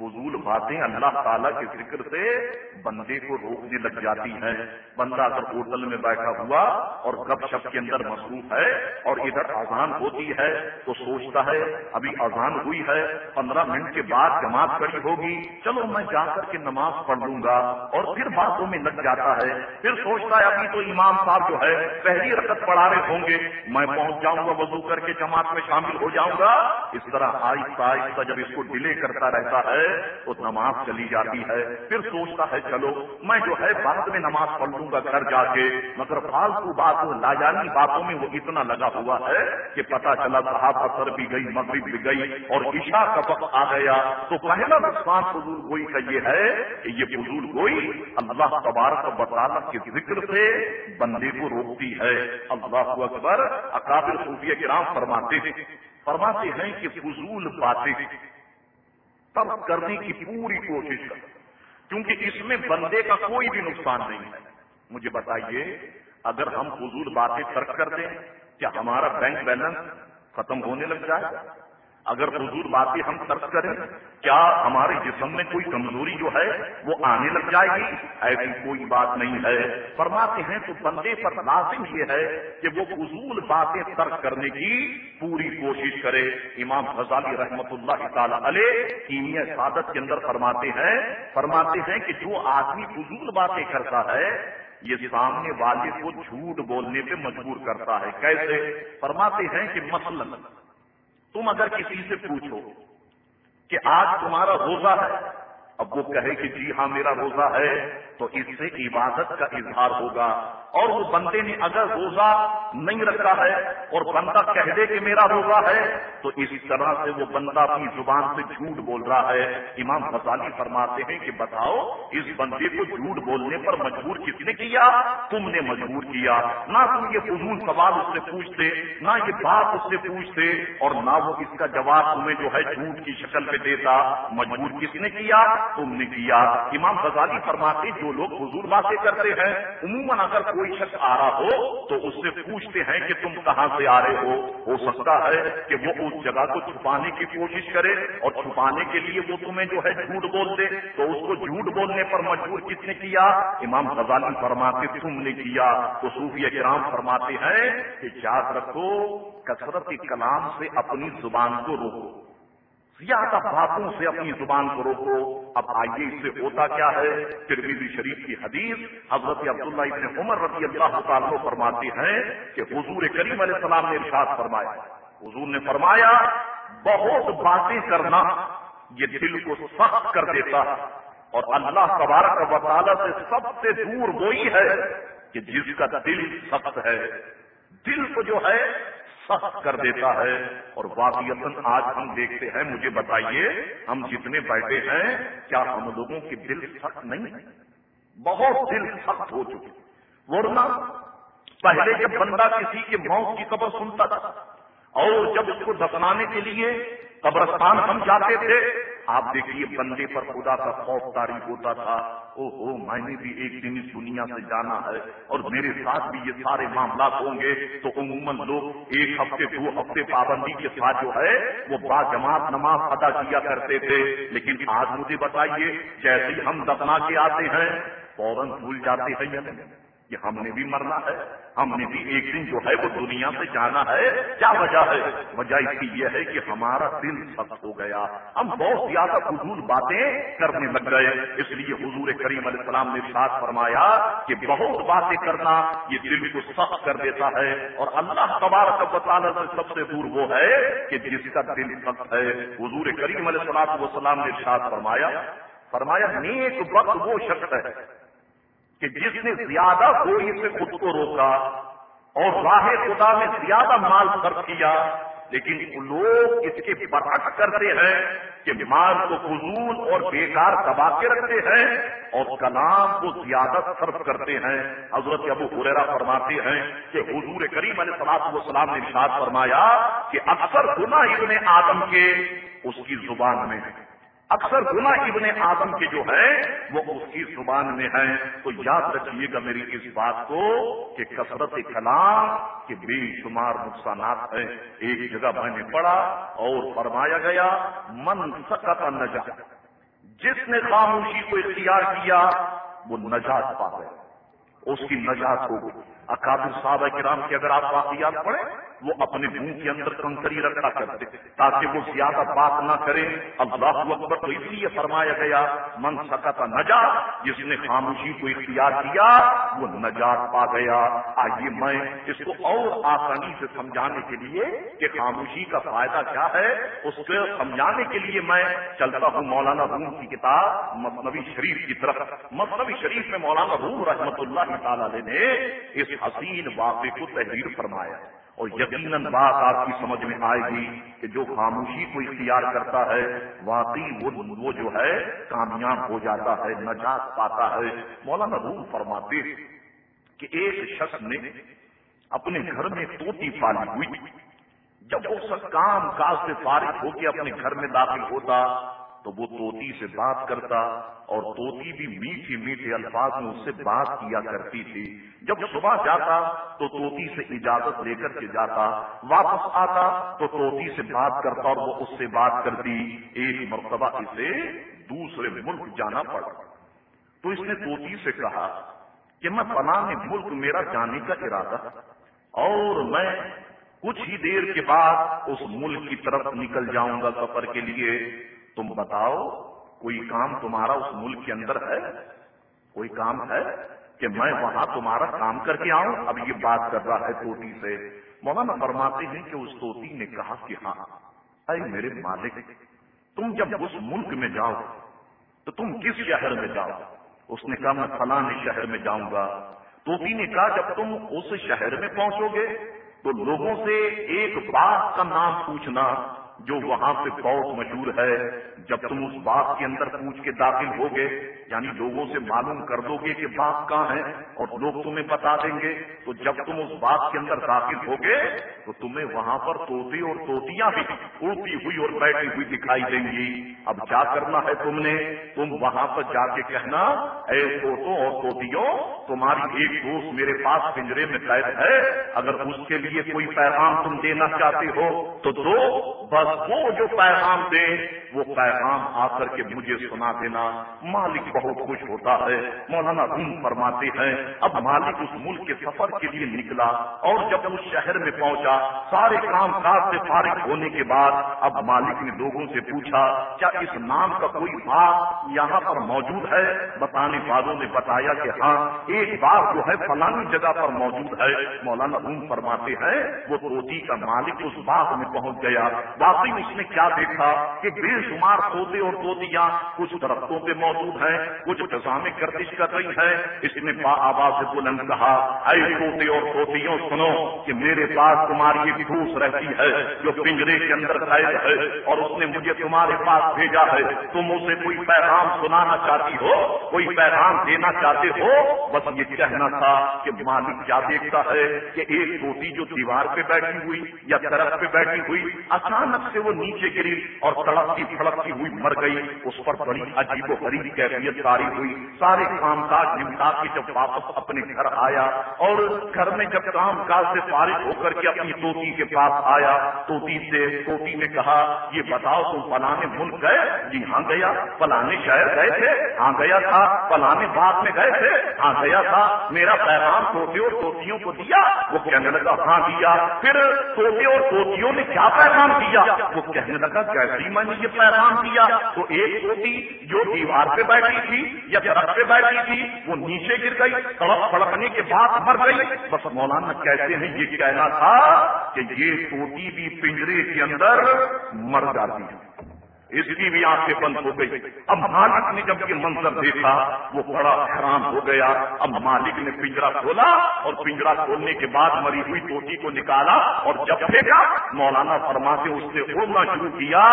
فضول باتیں اللہ تعالیٰ کے ذکر سے بندے کو روکنے لگ جاتی ہیں۔ بندہ اگر ہوٹل میں بیٹھا ہوا اور گپ شپ کے اندر مصروف ہے اور ادھر اذان ہوتی ہے تو سوچتا ہے، ابھی اذان ہوئی ہے، پندرہ منٹ کے بعد جماعت کڑی ہوگی۔ چلو میں جا کر کے نماز پڑھ لوں گا۔ اور پھر باتوں میں لگ جاتا ہے۔ پھر سوچتا ہے، ابھی تو امام صاحب جو ہے، پہلی رقط پڑھا رہے ہوں گے۔ میں پہنچ جاؤں گا، وضو کر کے جماعت میں شامل ہو جاؤں گا۔ اس طرح آہستہ آہستہ جب اس کو ڈیلے کرتا رہتا ہے تو نماز چلی جاتی ہے، پھر سوچتا ہے، چلو، میں جو ہے بعد میں نماز پڑھ لوں گا گھر جا کے، مگر فالتو بات لاجانی باتوں میں وہ اتنا لگا ہوا ہے کہ پتا چلا صاحب اثر بھی گئی، مغرب بھی گئی، اور عشاء کا وقت آ گیا۔ تو پہلا نقصان فضول گوئی کا یہ ہے کہ یہ فضول گوئی اللہ تبارک بطالت کے ذکر سے بندے کو روکتی ہے۔ اللہ اکبر، اکابر صوفیہ کے رام فرماتے ہیں فرماتے ہیں کہ فضول باتیں تب کرنے کی پوری کوشش کر۔ کیونکہ اس میں بندے کا کوئی بھی نقصان نہیں ہے۔ مجھے بتائیے، اگر ہم فضول باتیں ترک کر دیں، کیا ہمارا بینک بیلنس ختم ہونے لگ جائے؟ اگر فضول باتیں ہم ترک کریں، کیا ہمارے جسم میں کوئی کمزوری جو ہے، وہ آنے لگ جائے گی؟ ایسی کوئی بات نہیں ہے۔ فرماتے ہیں تو بندے پر لازم یہ ہے کہ وہ فضول باتیں ترک کرنے کی پوری کوشش کرے۔ امام غزالی رحمت اللہ تعالی علیہ کیمیا سعادت کے اندر فرماتے ہیں فرماتے ہیں کہ جو آدمی فضول باتیں کرتا ہے، یہ سامنے والے کو جھوٹ بولنے پہ مجبور کرتا ہے۔ کیسے؟ فرماتے ہیں کہ مثلا تم اگر کسی سے پوچھو کہ آج تمہارا روزہ ہے اب وہ کہے کہ جی ہاں میرا روزہ ہے، تو اس سے عبادت کا اظہار ہوگا۔ اور وہ بندے نے اگر روزہ نہیں رکھا ہے اور بندہ کہہ دے کہ میرا روزہ ہے، تو اس طرح سے وہ بندہ اپنی زبان سے جھوٹ بول رہا ہے۔ امام غزالی فرماتے ہیں کہ بتاؤ، اس بندے کو جھوٹ بولنے پر مجبور کس نے کیا؟ تم نے مجبور کیا۔ نہ تم یہ فضول سوال اس سے پوچھتے، نہ یہ بات اس سے پوچھتے، اور نہ وہ اس کا جواب تمہیں جو ہے جھوٹ کی شکل پہ دیتا۔ مجبور کس نے کیا؟ تم نے کیا؟ امام غزالی فرماتے جو لوگ حضور باتیں کرتے ہیں، عموماً اگر کوئی شخص آ رہا ہو تو اس سے پوچھتے ہیں کہ تم کہاں سے آ رہے ہو؟ ہو سکتا ہے کہ وہ اس جگہ کو چھپانے کی کوشش کرے اور چھپانے کے لیے وہ تمہیں جو ہے جھوٹ بول دے۔ تو اس کو جھوٹ بولنے پر مجبور کس نے کیا؟ امام غزالی فرماتے تم نے کیا۔ تو صوفی کرام فرماتے ہیں کہ یاد رکھو، کثرت کلام سے اپنی زبان کو روکو۔ زیادہ باتوں سے اپنی زبان کو روکو۔ اب آئیے اس سے ہوتا کیا ہے؟ ترمیزی شریف کی حدیث حضرت عبداللہ ابن عمر رضی اللہ تعالیٰ فرماتے ہیں کہ حضور کریم علیہ السلام نے ارشاد فرمایا۔ حضور نے فرمایا، بہت باتیں کرنا یہ دل کو سخت کر دیتا ہے۔ اور اللہ تبارک و تعالیٰ سے سب سے دور وہی ہے کہ جس کا دل سخت ہے۔ دل کو جو ہے سخت کر دیتا ہے۔ اور واقعیت آج ہم دیکھتے ہیں، مجھے بتائیے، ہم جتنے بیٹھے ہیں، کیا ہم لوگوں کے دل سخت نہیں ہے بہت دل سخت ہو چکے۔ ورنہ پہلے جب بندہ کسی کے موت کی خبر سنتا تھا اور جب اس کو دفنانے کے لیے قبرستان ہم جاتے تھے۔ آپ دیکھیے بندے پر خدا کا خوف تاری ہوتا تھا۔ او ہو میں نے بھی ایک دن اس دنیا سے جانا ہے اور میرے ساتھ بھی یہ سارے معاملات ہوں گے۔ تو عموماً لوگ ایک ہفتے، دو ہفتے پابندی کے ساتھ جو ہے، وہ با جماعت نماز ادا کیا کرتے تھے۔ لیکن آج مجھے بتائیے، جیسے ہم دفنا کے آتے ہیں، فوراً بھول جاتے ہیں یا نہیں؟ کہ ہم نے بھی مرنا ہے، ہم نے بھی ایک دن جو ہے وہ دنیا سے جانا ہے۔ کیا وجہ ہے؟ وجہ اس کی یہ ہے کہ ہمارا دل سخت ہو گیا۔ ہم بہت زیادہ فضول باتیں کرنے لگ گئے۔ اس لیے حضور کریم علیہ السلام نے ساتھ فرمایا کہ بہت باتیں کرنا یہ دل کو سخت کر دیتا ہے۔ اور اللہ تبارک و تعالیٰ سے سب سے دور وہ ہے کہ جس کا دل سخت ہے۔ حضور کریم علیہ السلام وسلام نے ساتھ فرمایا فرمایا، نیک وقت وہ شخص ہے کہ جس نے زیادہ گوئی سے خود کو روکا اور راہ خدا میں زیادہ مال خرچ کیا، لیکن لوگ اس کے برعکس کرتے ہیں کہ مال کو فضول اور بیکار دبا کے رکھتے ہیں اور کلام کو زیادہ صرف کرتے ہیں۔ حضرت ابو حریرا فرماتے ہیں کہ حضور کریم علیہ صلاح وسلام نے ارشاد فرمایا کہ اکثر گنا ابن آدم کے اس کی زبان میں اکثر گنا ابن آدم کے جو ہے وہ اس کی زبان میں ہے تو یاد رکھیے گا میری اس بات کو کہ کثرت کلام کے بے شمار نقصانات ہیں۔ ایک جگہ میں نے پڑھا اور فرمایا گیا، من سکتا نجات جس نے خاموشی کو اختیار کیا، وہ نجات پا گیا۔ اس کی نجات ہو گئی۔ اکابر صاحب کرام کی اگر آپ واقعات پڑھیں، وہ اپنے منہ کے اندر کنکری رکھا کرتے تاکہ وہ زیادہ بات نہ کرے اللہ اکبر تو اس لیے فرمایا گیا، من سکتا نجات، جس نے خاموشی کو اختیار کیا، وہ نجات پا گیا۔ آئیے میں اس کو اور آسانی سے سمجھانے کے لیے کہ خاموشی کا فائدہ کیا ہے۔ اس کو سمجھانے کے لیے میں چلتا ہوں مولانا روم کی کتاب مصنوی شریف کی طرف۔ مصنوی شریف میں مولانا روم رحمت اللہ تعالی نے اس حسین واقعے کو تحریر فرمایا اور یقیناً بات آپ کی سمجھ میں آئے گی کہ جو خاموشی کو اختیار کرتا ہے، واقعی وہ وہ جو ہے، کامیاب ہو جاتا ہے، نجات پاتا ہے۔ مولانا روم فرماتے کہ ایک شخص نے اپنے گھر میں توتی پالی ہوئی۔ جب وہ سب کام کاج سے فارغ ہو کے اپنے گھر میں داخل ہوتا تو وہ توتی سے بات کرتا اور توتی بھی میٹھے میٹھے الفاظ میں اس سے بات کیا کرتی تھی۔ جب صبح جاتا تو توتی سے اجازت لے کر کے جاتا، واپس آتا تو توتی سے بات کرتا اور وہ اس سے بات کرتی۔ ایک مرتبہ اسے دوسرے ملک جانا پڑا۔ تو اس نے توتی سے کہا کہ میں فلاں ملک میرا جانے کا ارادہ اور میں کچھ ہی دیر کے بعد اس ملک کی طرف نکل جاؤں گا سفر کے لیے۔ تم بتاؤ، کوئی کام تمہارا اس ملک کے اندر ہے؟ کوئی کام ہے کہ میں وہاں تمہارا کام کر کے آؤں؟ اب یہ بات کر رہا ہے توتی سے۔ مولانا فرماتے ہیں کہ اس توتی نے کہا کہ ہاں اے میرے مالک، تم جب اس ملک میں جاؤ، تو تم کس شہر میں جاؤ؟ اس نے کہا، میں فلاں شہر میں جاؤں گا۔ توتی نے کہا، جب تم اس شہر میں پہنچو گے، تو لوگوں سے ایک بات کا نام پوچھنا۔ جو وہاں پہ بہت مشہور ہے، جب تم اس بات کے اندر پوچھ کے داخل ہوگے یعنی لوگوں سے معلوم کر دو گے کہ بات کہاں ہے اور لوگ تمہیں بتا دیں گے، تو جب تم اس بات کے اندر داخل ہوگے، تو تمہیں وہاں پر توتے اور توتیاں بھی اڑتی ہوئی اور بیٹھی ہوئی دکھائی دیں گی۔ اب کیا کرنا ہے تم نے؟ تم وہاں پر جا کے کہنا، اے توتوں اور توتیوں تمہاری ایک دوست میرے پاس پنجرے میں قید ہے۔ اگر اس کے لیے کوئی پیغام تم دینا چاہتے ہو، تو دو، بس وہ جو پیغام دے، وہ پیغام آ کر کے مجھے سنا دینا۔ مالک بہت خوش ہوتا ہے، مولانا روم فرماتے ہیں، اب مالک اس ملک کے سفر کے لیے نکلا اور جب اس شہر میں پہنچا، سارے کام کاج سے فارغ ہونے کے بعد اب مالک نے لوگوں سے پوچھا، کیا اس نام کا کوئی بات یہاں پر موجود ہے؟ بتانے والوں نے بتایا کہ ہاں ایک بات جو ہے فلانی جگہ پر موجود ہے۔ مولانا روم فرماتے ہیں، وہ روٹی کا مالک اس باغ میں پہنچ گیا۔ واقعی اس نے کیا دیکھا کہ بے شمار توتے اور توتیاں کچھ درختوں پہ موجود ہیں، کچھ میں گردش کر رہی ہے اس نے با آواز سے بلند کہا، اے توتے اور توتیوں سنو کہ میرے پاس تمہاری ایک ٹھوس رہتی ہے جو پنجرے کے اندر قید ہے اور اس نے مجھے تمہارے پاس بھیجا ہے۔ تم اسے کوئی پیغام سنانا چاہتی ہو؟ کوئی پیغام دینا چاہتے ہو؟ بس یہ کہنا تھا کہ مالک کیا دیکھتا ہے کہ ایک توتی جو دیوار پہ بیٹھی ہوئی یا درخت پہ بیٹھی ہوئی اچانک سے وہ نیچے گری اور تڑپتی پھڑکتی ہوئی مر گئی۔ اس پر بڑی عجیب و غریب کیفیت تاری ہوئی۔ سارے کام کاج نمٹا کے جب واپس اپنے گھر آیا اور گھر میں جب کام کاج سے فارغ ہو کر کے اپنی توتی کے پاس آیا، توتی سے، توتی نے کہا، یہ بتاؤ تم فلانے ملک گئے؟ جی ہاں گیا۔ فلانے شہر گئے تھے؟ ہاں گیا تھا۔ فلانے باغ میں گئے تھے؟ ہاں گیا تھا۔ میرا پیغام توتے اور توتیوں کو دیا، وہ کہنے لگا ہاں دیا۔ پھر توتے اور توتیوں نے کیا پیغام دیا؟ وہ کہنے لگا، کیسی میں نے یہ پیغام دیا؟ تو ایک ہوتی جو دیوار پہ بیٹھی تھی یا سڑک پہ بیٹھی تھی، وہ نیچے گر گئی سڑک پڑکنے کے بعد مر گئی۔ بس مولانا کہتے ہیں، یہ کہنا تھا کہ یہ توتی بھی پنجرے کے اندر مر جاتی ہے۔ اس کی بھی آنکھیں بند ہو گئی۔ اب مالک نے جب یہ منظر دیکھا، وہ بڑا حیران ہو گیا۔ اب مالک نے پنجرا کھولا اور پنجرا کھولنے کے بعد مری ہوئی توٹی کو نکالا اور جب پھینکا، مولانا فرما سے اس نے اڑنا شروع کیا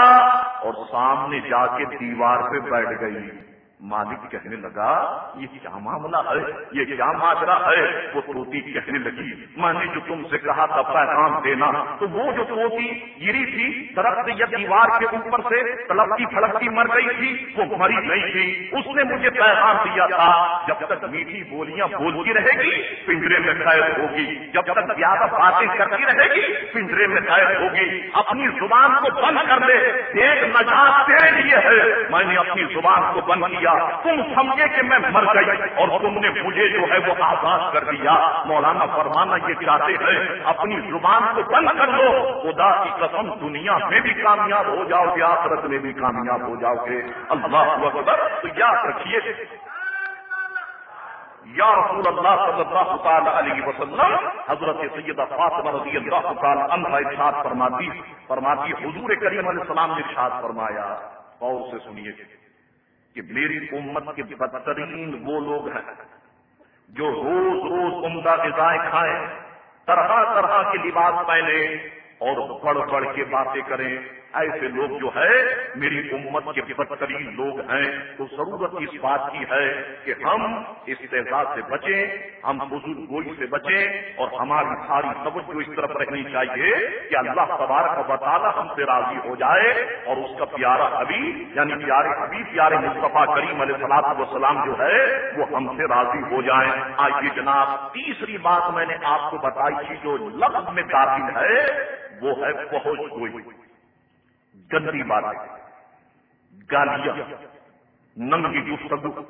اور سامنے جا کے دیوار پہ بیٹھ گئی۔ مالک کہنے لگا، یہ کیا معاملہ ہے؟ یہ کیا ماجرا ہے؟ وہ توتی کہنے لگی، میں نے جو تم سے کہا تھا پیغام دینا، تو وہ جو توتی گری تھی، درخت یا دیوار کے اوپر سے تلپتی پھڑکتی مر گئی تھی، وہ مری نہیں تھی۔ اس نے مجھے پیغام دیا تھا، جب تک میٹھی بولیاں بولتی رہے گی، پنجرے میں قید ہوگی۔ جب تک زیادہ باتیں کرتی رہے گی، پنجرے میں قید ہوگی۔ اپنی زبان کو بند کر لے، ایک نجات تیرے لیے ہے۔ میں نے اپنی زبان کو بند کیا تم سمجھے کہ میں مر گئی اور تم نے مجھے جو ہے وہ آزاد کر دیا۔ مولانا فرمانا یہ چاہتے ہیں، اپنی زبان کو بند کر لو۔ خدا کی قسم دنیا میں بھی کامیاب ہو جاؤ گے، آخرت میں بھی کامیاب ہو جاؤ گے۔ اللہ اکبر، تو یاد رکھیے، یا رسول اللہ صلی اللہ تعالی علیہ وسلم، حضرت سیدہ فاطمہ رضی اللہ تعالی عنہ ارشاد فرماتی فرماتی، حضور کریم علیہ السلام نے ارشاد فرمایا۔ اور سے سنیے۔ کہ میری امت کے بدترین وہ لوگ ہیں جو روز روز عمدہ غذائیں کھائیں، طرح طرح کے لباس پہنے اور بڑھ بڑھ کے باتیں کریں۔ ایسے لوگ جو ہے، میری امت کے بدترین لوگ ہیں، تو ضرورت اس بات کی ہے کہ ہم اس تہذاب سے بچیں، ہم بزرگ گوئی سے بچیں اور ہماری ساری توجہ اس طرف رہنی چاہیے کہ اللہ تبارک کا بطالہ ہم سے راضی ہو جائے اور اس کا پیارا حبیب یعنی پیارے حبیب، پیارے مصطفیٰ کریم علیہ صلاح وسلام جو ہے، وہ ہم سے راضی ہو جائیں۔ آئیے جناب، تیسری بات میں نے آپ کو بتائی تھی جو لفظ میں داخل ہے، وہ ہے پہنچ گوئی۔ گندی بات گالیاں، ننگی گفتگو۔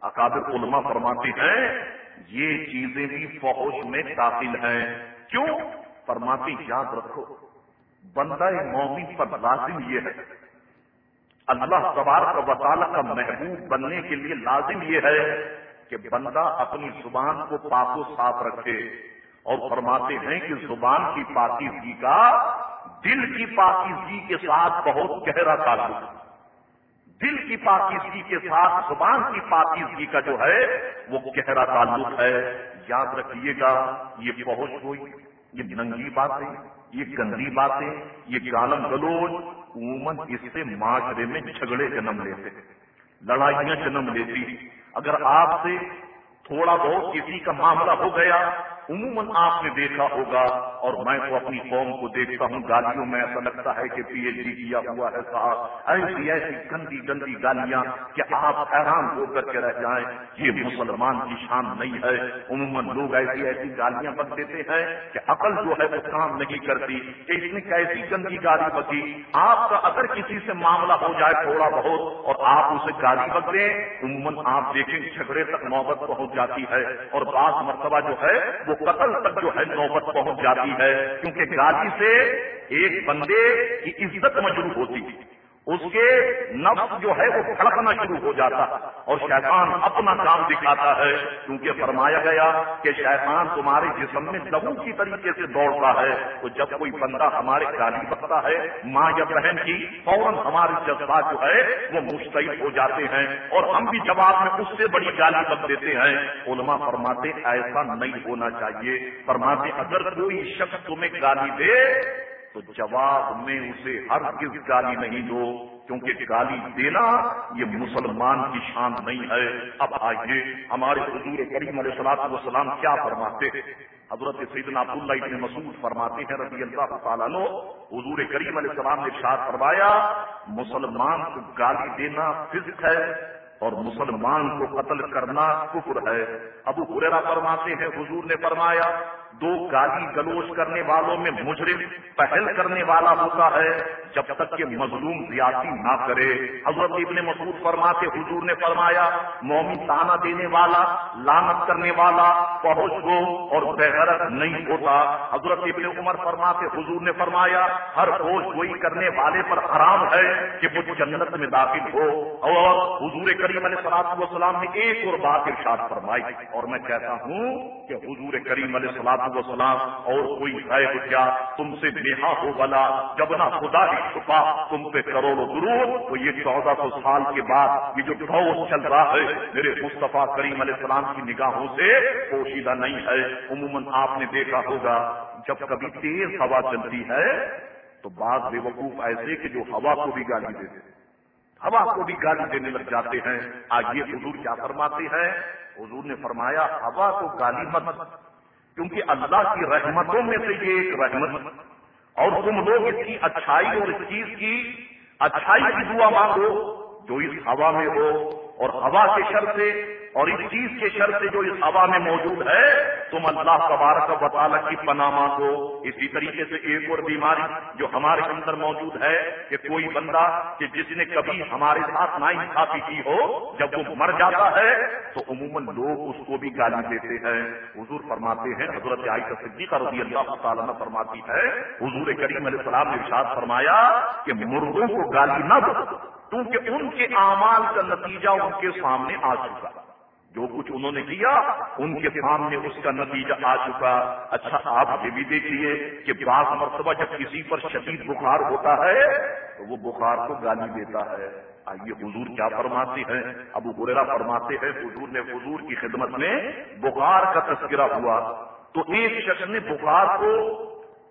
اکابر علماء فرماتے ہیں، یہ چیزیں بھی فوج میں داخل ہیں۔ کیوں؟ فرماتی یاد رکھو، بندہ مومن پر لازم یہ ہے، اللہ سوار کا وطالہ کا محبوب بننے کے لیے لازم یہ ہے کہ بندہ اپنی زبان کو پاک و صاف رکھے۔ اور فرماتے ہیں کہ زبان کی پاکیزگی کا دل کی پاکیزگی کے ساتھ بہت گہرا تعلق دل کی پاکیزگی کے ساتھ زبان کی پاکیزگی کا جو ہے، وہ گہرا تعلق ہے۔ یاد رکھیے گا، یہ پہنچ ہوئی، یہ ننگی باتیں، یہ گندی باتیں، یہ گالم گلوچ، عموماً اس سے معاشرے میں جھگڑے جنم لیتے لڑائیاں جنم لیتی اگر آپ سے تھوڑا بہت کسی کا معاملہ ہو گیا عموماً آپ نے دیکھا ہوگا اور میں تو اپنی قوم کو دیکھتا ہوں، گالیوں میں ایسا لگتا ہے کہ پی ایچ ڈی کیا ہوا ہے صاحب۔ ایسی ایسی گندی گندی گالیاں کہ آپ حیران ہو کر کے رہ جائیں۔ یہ مسلمان کی شان نہیں ہے۔ عموماً لوگ ایسی ایسی گالیاں بک دیتے ہیں کہ عقل جو ہے وہ کام نہیں کرتی۔ کہ اس نے کیسی گندی گالی بکی؟ آپ کا اگر کسی سے معاملہ ہو جائے تھوڑا بہت اور آپ اسے گالی بک دیں، عموماً آپ دیکھیں جھگڑے تک نوبت پہنچ جاتی ہے۔ اور بعض مرتبہ جو ہے، وہ قتل تک جو ہے نوبت پہنچ جاتی ہے، کیونکہ گالی سے ایک بندے کی عزت مجروح ہوتی ہے اس کے نفس جو ہے وہ کھڑکنا شروع ہو جاتا اور شیطان اپنا کام دکھاتا ہے، کیونکہ فرمایا گیا کہ شیطان تمہارے جسم میں لہو کی طریقے سے دوڑتا ہے۔ تو جب کوئی بندہ ہمارے گالی بکتا ہے، ماں یا بہن کی، فوراً ہمارے جذبات جو ہے وہ مستعد ہو جاتے ہیں اور ہم بھی جواب میں اس سے بڑی گالی بک دیتے ہیں۔ علماء فرماتے ایسا نہیں ہونا چاہیے۔ فرماتے اگر کوئی شخص تمہیں گالی دے تو جواب میں اسے ہر کس گالی نہیں دو، کیونکہ گالی دینا یہ مسلمان کی شان نہیں ہے۔ اب آئیے ہمارے حضور کریم علیہ السلام وسلام کیا فرماتے ہیں؟ حضرت سیدنا عبداللہ ابن مسعود فرماتے ہیں رضی اللہ تعالیٰ نو حضور کریم علیہ السلام نے شاد فرمایا، مسلمان کو گالی دینا فزق ہے اور مسلمان کو قتل کرنا کفر ہے۔ ابو ہریرا فرماتے ہیں، حضور نے فرمایا دو گالی گلوچ کرنے والوں میں مجرم پہل کرنے والا ہوتا ہے جب تک کہ مظلوم زیادتی نہ کرے۔ حضرت ابن مسعود فرماتے حضور نے فرمایا مومی تانا دینے والا لانت کرنے والا پہنچ گو اور بغیرت نہیں ہوتا۔ حضرت ابن عمر فرماتے حضور نے فرمایا، ہر پوش گوئی کرنے والے پر حرام ہے کہ وہ جنت میں داخل ہو۔ اور حضور کریم علیہ سلاط وسلام نے ایک اور بات ارشاد فرمائی، اور میں کہتا ہوں کہ حضور کریم علیہ سلاط وسلام اور کوئی غیب کیا؟ تم سے بیہا ہو بلا، جب نہ خدا ہی چھپا تم پہ کروڑوں ضرور، تو یہ چودہ سو سال کے بعد یہ جو فوج چل رہا ہے، میرے مصطفیٰ کریم علیہ السلام کی نگاہوں سے پوشیدہ نہیں ہے۔ عموماً آپ نے دیکھا ہوگا، جب کبھی تیز ہوا چلتی ہے، تو بعض بے وقوف ایسے کہ جو ہوا کو بھی گالی دیتے ہوا کو بھی گالی دینے لگ جاتے ہیں۔ آج یہ حضور کیا فرماتے ہیں؟ حضور نے فرمایا، ہوا کو گالی مت۔ کیونکہ اللہ کی رحمتوں میں سے یہ ایک رحمت اور تم لوگ اس کی اچھائی اور اس چیز کی اچھائی کی دعا مانگو جو اس ہوا میں ہو اور ہوا کے شر سے اور اس چیز کے شر سے جو اس ہوا میں موجود ہے، تم اللہ تبارک و تعالیٰ کی پناہ مانگو۔ اسی طریقے سے ایک اور بیماری جو ہمارے اندر موجود ہے کہ کوئی بندہ کہ جس نے کبھی ہمارے ساتھ نا انصافی کی ہو، جب وہ مر جاتا ہے، تو عموماً لوگ اس کو بھی گالی دیتے ہیں۔ حضور فرماتے ہیں، حضرت عائشہ صدیقہ رضی اللہ تعالیٰ فرماتی ہے، حضور کریم علیہ السلام نے ارشاد فرمایا کہ مردوں کو گالی نہ دو، کیونکہ ان کے اعمال کا نتیجہ ان کے سامنے آ چکا۔ جو کچھ انہوں نے کیا، ان کے سامنے اس کا نتیجہ آ چکا۔ اچھا آپ یہ بھی دیکھیے کہ بعض مرتبہ جب کسی پر شدید بخار ہوتا ہے، تو وہ بخار کو گالی دیتا ہے۔ آئیے، حضور کیا فرماتے ہیں؟ ابو برا فرماتے ہیں، حضور نے حضور کی خدمت میں بخار کا تذکرہ ہوا۔ تو ایک شخص نے بخار کو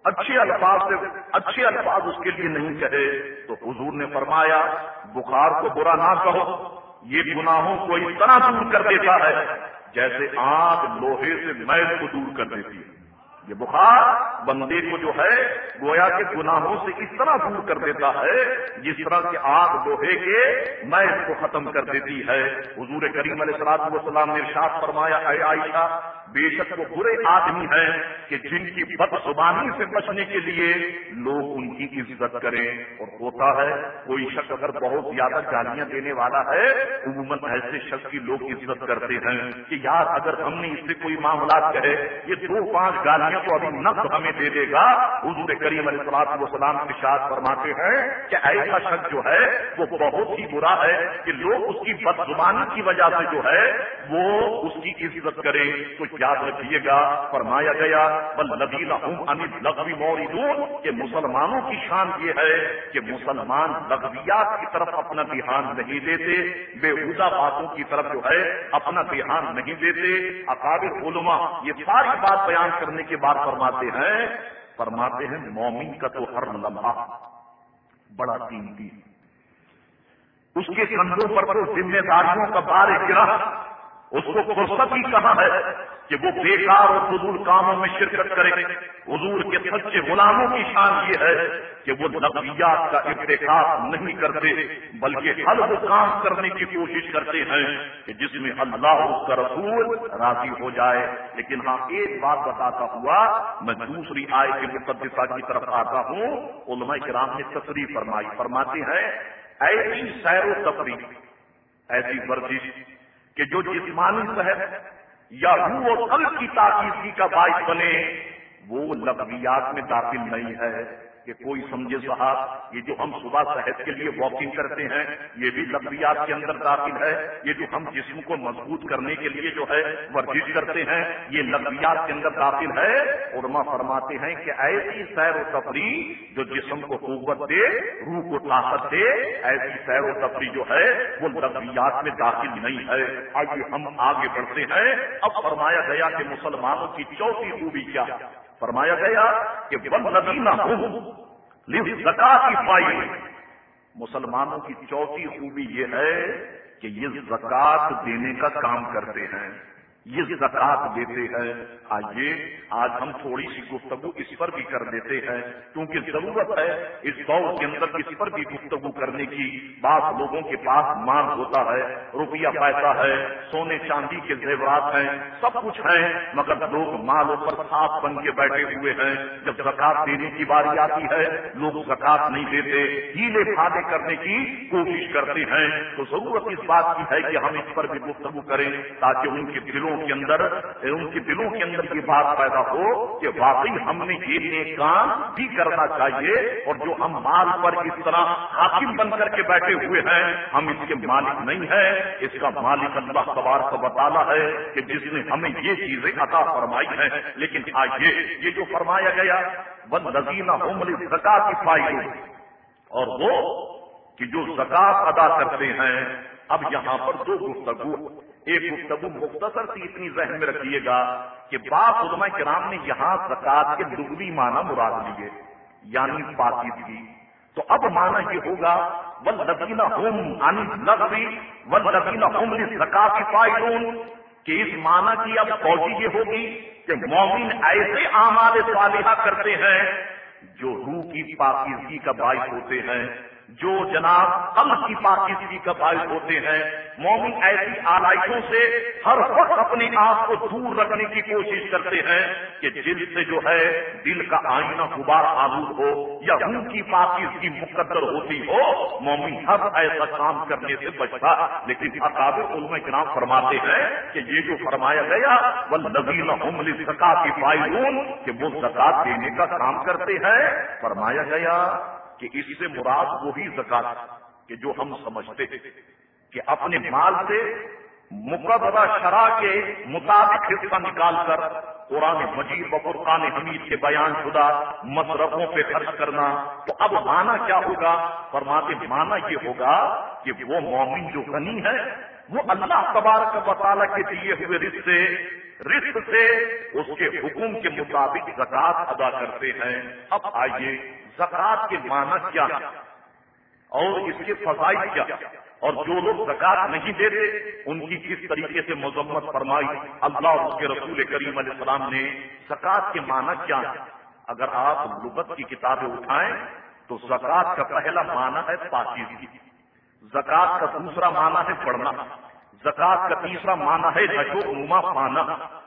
اچھے الفاظ سے، اچھے الفاظ اس کے لیے نہیں کہے۔ تو حضور نے فرمایا، بخار کو برا نہ کہو۔ یہ گناہوں کو اس طرح دور کر دیتا ہے جیسے آنکھ لوہے سے میل کو دور کر دیتی ہے۔ یہ بخار بندے کو جو ہے، گویا کے گناہوں سے اس طرح دور کر دیتا ہے، جس طرح کے آگ لوہے کے میل کو ختم کر دیتی ہے۔ حضور کریم علیہ السلام وسلام نے ارشاد فرمایا، اے عائشہ بے شک وہ برے آدمی ہیں کہ جن کی بد زبانی سے بچنے کے لیے لوگ ان کی عزت کریں۔ اور ہوتا ہے، کوئی شخص اگر بہت زیادہ گالیاں دینے والا ہے، عموماً ایسے شخص کی لوگ عزت کرتے ہیں کہ یار اگر ہم نے اس سے کوئی معاملات کہے، یہ دو پانچ گالیاں تو ابھی نقد ہمیں دے دے گا۔ حضور کریم علیہ السلام وسلام کے ساتھ فرماتے ہیں کہ ایسا شخص جو ہے، وہ بہت ہی برا ہے کہ لوگ اس کی بد زبانی کی وجہ سے جو ہے، وہ اس کی عزت کریں۔ تو یاد رکھیے گا، فرمایا گیا بل ہوں لغوی کہ مسلمانوں کی شان یہ ہے کہ مسلمان لغویات کی طرف اپنا دھیان نہیں دیتے، بے حدا باتوں کی طرف جو ہے اپنا دھیان نہیں دیتے۔ اکابر علماء یہ ساری بات بیان کرنے کے بعد فرماتے ہیں فرماتے ہیں مومن کا تو ہر لمحہ بڑا قیمتی۔ اس کے کندھوں پر تو ذمہ داریوں کا بار گرا اس کو فرصت ہی کہا ہے کہ وہ بیکار اور فضول کاموں میں شرکت کرے؟ حضور کے سچے غلاموں کی شان یہ ہے کہ وہ نقیات کا ارتقاب نہیں کرتے، بلکہ ہر وہ کام کرنے کی کوشش کرتے ہیں کہ جس میں اللہ اس کا رسول راضی ہو جائے۔ لیکن ہاں ایک بات بتاتا ہوا، میں دوسری آئے کے مقدسہ کی طرف آتا ہوں۔ علماء کرام نے تصریح فرمائی، فرماتے ہیں ایسی سیر و تفریح، ایسی ورزش کہ جو جسمانی صحت یا روح و قلب کی تاکیزی کا باعث بنے، وہ لغویات میں داخل نہیں ہے۔ کہ کوئی سمجھے صاحب، یہ جو ہم صبح صحت کے لیے واکنگ کرتے ہیں، یہ بھی لغویات کے اندر داخل ہے، یہ جو ہم جسم کو مضبوط کرنے کے لیے جو ہے ورزش کرتے ہیں، یہ لغویات کے اندر داخل ہے۔ علماء فرماتے ہیں کہ ایسی سیر و تفریح جو جسم کو قوت دے، روح کو طاقت دے، ایسی سیر و تفریح جو ہے، وہ لغویات میں داخل نہیں ہے۔ آگے ہم آگے بڑھتے ہیں۔ اب فرمایا گیا کہ مسلمانوں کی چوتھی خوبی کیا؟ فرمایا گیا کہ مسلمانوں کی چوتھی خوبی یہ ہے کہ یہ زکات دینے کا کام کرتے ہیں۔ یہ زکات دیتے ہیں۔ آئیے، آج ہم تھوڑی سی گفتگو اس پر بھی کر دیتے ہیں۔ کیونکہ ضرورت ہے اس دور کے اندر اس پر بھی گفتگو کرنے کی۔ بعض لوگوں کے پاس مانگ ہوتا ہے، روپیہ پیسہ ہے، سونے چاندی کے زیورات ہیں، سب کچھ ہیں، مگر لوگ مالوں پر صاف بن کے بیٹھے ہوئے ہیں۔ جب زکات دینے کی باری آتی ہے، لوگ زکات نہیں دیتے، ہیلے پھادے کرنے کی کوشش کرتے ہیں۔ تو ضرورت اس بات کی ہے کہ ہم اس پر بھی گفتگو کریں تاکہ ان کے دلوں دلوں کے اندر ان کے دلوں کے اندر یہ بات پیدا ہو کہ واقعی ہم نے یہ نیک کام بھی کرنا چاہیے اور جو ہم مال پر اس طرح حاکم بن کر کے بیٹھے ہوئے ہیں، ہم اس کے مالک نہیں ہے اس کا مالک اللہ سوار کا بتانا ہے کہ جس نے ہمیں یہ چیزیں عطا فرمائی ہیں۔ لیکن آئیے یہ جو فرمایا گیا بند نظینہ عمر زکات کی فائدے اور وہ کہ جو زکات ادا کرتے ہیں۔ اب یہاں پر دو گفتگو۔ ایک گفتگو مختصر سی اتنی ذہن میں رکھیے گا کہ باپ علماء کرام نے یہاں زکات کے دگنی معنی مراد لیے یعنی پاکیزگی تو اب مانا یہ ہوگا لبینہ ہوم لبینہ ہوم زکات فائدون کہ اس معنی کی اب فوجی یہ ہوگی کہ مومن ایسے اعمال صالحہ کرتے ہیں جو روح کی پاکیزگی کا باعث ہوتے ہیں۔ جو جناب قلب کی پاکیزگی کا باعث ہوتے ہیں، مومن ایسی آلائشوں سے ہر وقت اپنے آپ کو دور رکھنے کی کوشش کرتے ہیں کہ جن سے جو ہے دل کا آئینہ غبار آلود ہو یا ان کی پاکیزگی مقدر ہوتی ہو، مومن ہر ایسا کام کرنے سے بچتا۔ لیکن اکابر علم کرام فرماتے ہیں کہ یہ جو فرمایا گیا وہ نبیل عمل زکات کی فائدون کہ وہ زکات دینے کا کام کرتے ہیں۔ فرمایا گیا کہ اس سے مراد وہی زکات کہ جو ہم سمجھتے کہ اپنے مال سے مقدرہ شرح کے مطابق حصہ نکال کر قرآن مجید و قرآن حمید کے بیان شدہ مصرفوں پہ خرچ کرنا، تو اب مانا کیا ہوگا؟ فرماتے مانا یہ ہوگا کہ وہ مومن جو غنی ہے، وہ اللہ تبارک و تعالیٰ کے دیے ہوئے رزق سے رزق سے اس کے حکم کے مطابق زکات ادا کرتے ہیں۔ اب آئیے زکات کے معنی کیا اور اس کے فضائل کیا اور جو لوگ زکات نہیں دیتے، ان کی کس طریقے سے مذمت فرمائی؟ اللہ اس کے رسول کریم علیہ السلام نے زکات کے معنی کیا۔ اگر آپ لغت کی کتابیں اٹھائیں تو زکات کا پہلا معنی ہے پاکیزگی۔ زکات کا دوسرا معنی ہے پڑھنا زکات کا تیسرا معنی ہے نشو نما پانا۔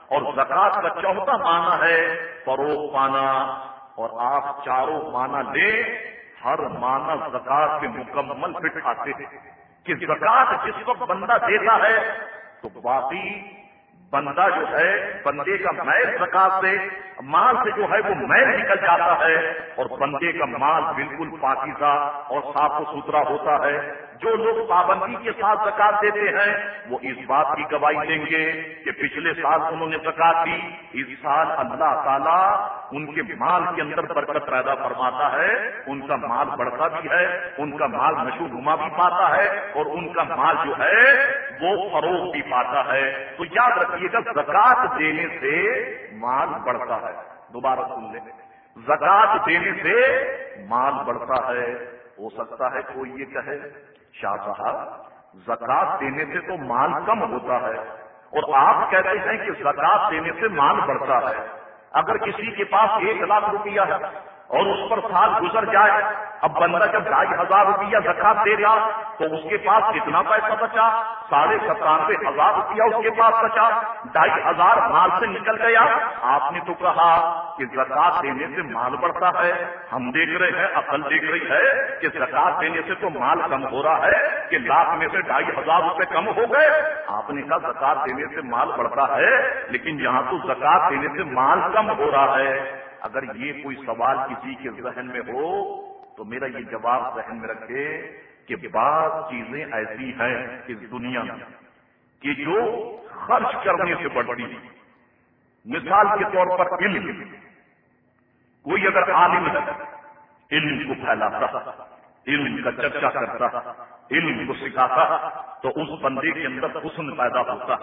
اور زکات کا چوتھا معنی ہے فروغ پانا۔ اور آپ چاروں معنی لیں ہر معنی زکات کے مکمل فٹ آتے ہیں۔ کہ زکات جس وقت بندہ دیتا ہے، تو باقی بندہ جو ہے، بندے کا محض زکات سے مال سے جو ہے وہ میل نکل جاتا ہے اور بندے کا مال بالکل پاکیزہ اور صاف و ستھرا ہوتا ہے۔ جو لوگ پابندی کے ساتھ زکات دیتے ہیں، وہ اس بات کی گواہی دیں گے کہ پچھلے سال انہوں نے زکات دی۔ اس سال اللہ تعالیٰ ان کے مال کے اندر برکت پیدا فرماتا ہے۔ ان کا مال بڑھتا بھی ہے، ان کا مال مشہور نما بھی پاتا ہے اور ان کا مال جو ہے وہ فروغ بھی پاتا ہے۔ تو یاد رکھیے گا، زکات دینے سے مال بڑھتا ہے۔ دوبارہ سن لیں۔ زکات دینے سے مال بڑھتا ہے، ہو سکتا ہے کوئی یہ کہے، شاہ صاحب، زکات دینے سے تو مال کم ہوتا ہے۔ اور آپ کہتے ہیں کہ زکات دینے سے مال بڑھتا ہے۔ اگر کسی کے پاس ایک لاکھ روپیہ ہے اور اس پر سال گزر جائے، اب بندہ جب ڈھائی ہزار روپیہ زکات دے گا، تو اس کے پاس کتنا پیسہ بچا؟ ساڑھے ستانوے ہزار روپیہ اس کے پاس بچا۔ ڈھائی ہزار مال سے نکل گیا۔ آپ نے تو کہا کہ زکات دینے سے مال بڑھتا ہے۔ ہم دیکھ رہے ہیں، عقل دیکھ رہی ہے کہ زکات دینے سے تو مال کم ہو رہا ہے کہ لاکھ میں سے ڈھائی ہزار روپے کم ہو گئے۔ آپ نے کہا زکات دینے سے مال بڑھتا ہے، لیکن یہاں تو زکات دینے سے مال کم ہو رہا ہے۔ اگر یہ کوئی سوال کسی کے ذہن میں ہو تو میرا یہ جواب ذہن میں رکھے کہ بعض چیزیں ایسی ہیں اس دنیا میں کہ جو خرچ کرنے سے بڑھتی مثال کے طور پر علم۔ کوئی اگر عالم ہے علم کو پھیلاتا علم کا چرچا کرتا علم کو سکھاتا تو اس بندے کے اندر حسن پیدا ہوتا۔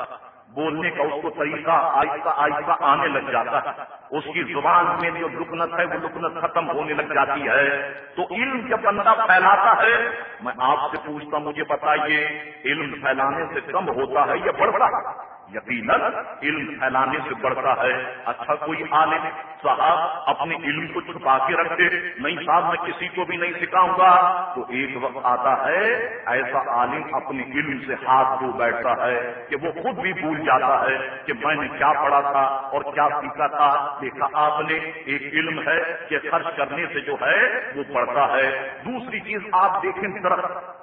بولنے کا اس کو طریقہ، آہستہ آہستہ آنے لگ جاتا ہے۔ اس کی زبان میں جو لکنت ہے، وہ لکنت ختم ہونے لگ جاتی ہے۔ تو علم جب بندہ پھیلاتا ہے، میں آپ سے پوچھتا مجھے بتائیے، علم پھیلانے سے کم ہوتا ہے یا بڑھ ہے؟ یقیناً علم پھیلانے سے بڑھتا ہے۔ اچھا کوئی عالم، صاحب، اپنے علم کو چھپا کے رکھے۔ نہیں صاحب، میں کسی کو بھی نہیں سکھاؤں گا۔ تو ایک وقت آتا ہے، ایسا عالم اپنے علم سے ہاتھ دھو بیٹھتا ہے کہ وہ خود بھی بھول جاتا ہے کہ میں نے کیا پڑھا تھا اور کیا سیکھا تھا۔ دیکھا، آپ نے ایک علم ہے کہ خرچ کرنے سے جو ہے وہ پڑھتا ہے۔ دوسری چیز، آپ دیکھیں درخت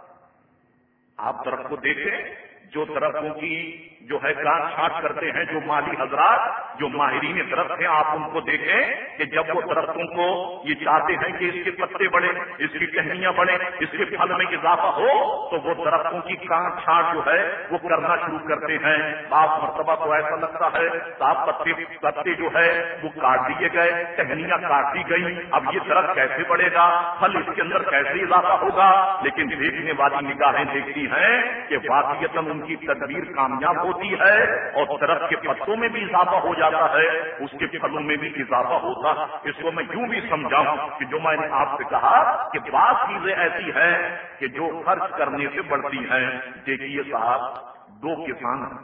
آپ درخت کو دیکھیں، جو درختوں کی جو ہے کان چھانٹ کرتے ہیں جو مالی حضرات، جو ماہرین درخت ہیں، آپ ان کو دیکھیں کہ جب وہ درختوں کو یہ چاہتے ہیں کہ اس کے پتے بڑھے اس کی ٹہنیاں بڑھے اس کے پھل میں اضافہ ہو، تو وہ درختوں کی کان چھانٹ جو ہے وہ کرنا شروع کرتے ہیں۔ آپ مرتبہ کو ایسا لگتا ہے صاف پتے پتے جو ہے وہ کاٹ دیے گئے، ٹہنیاں کاٹ دی گئی اب یہ درخت کیسے بڑھے گا؟ پھل اس کے اندر کیسے اضافہ ہوگا؟ لیکن دیکھنے والی نگاہیں دیکھتی ہیں کہ واقعیت ان کی تدبیر کامیاب ہو ہوتی ہے اور درخت کے پتوں میں بھی اضافہ ہو جاتا ہے، اس کے پھلوں میں بھی اضافہ ہوتا اس کو میں یوں بھی سمجھاؤں کہ جو میں نے آپ سے کہا کہ بعض چیزیں ایسی ہیں کہ جو خرچ کرنے سے بڑھتی ہیں۔ دیکھیے صاحب، دو کسان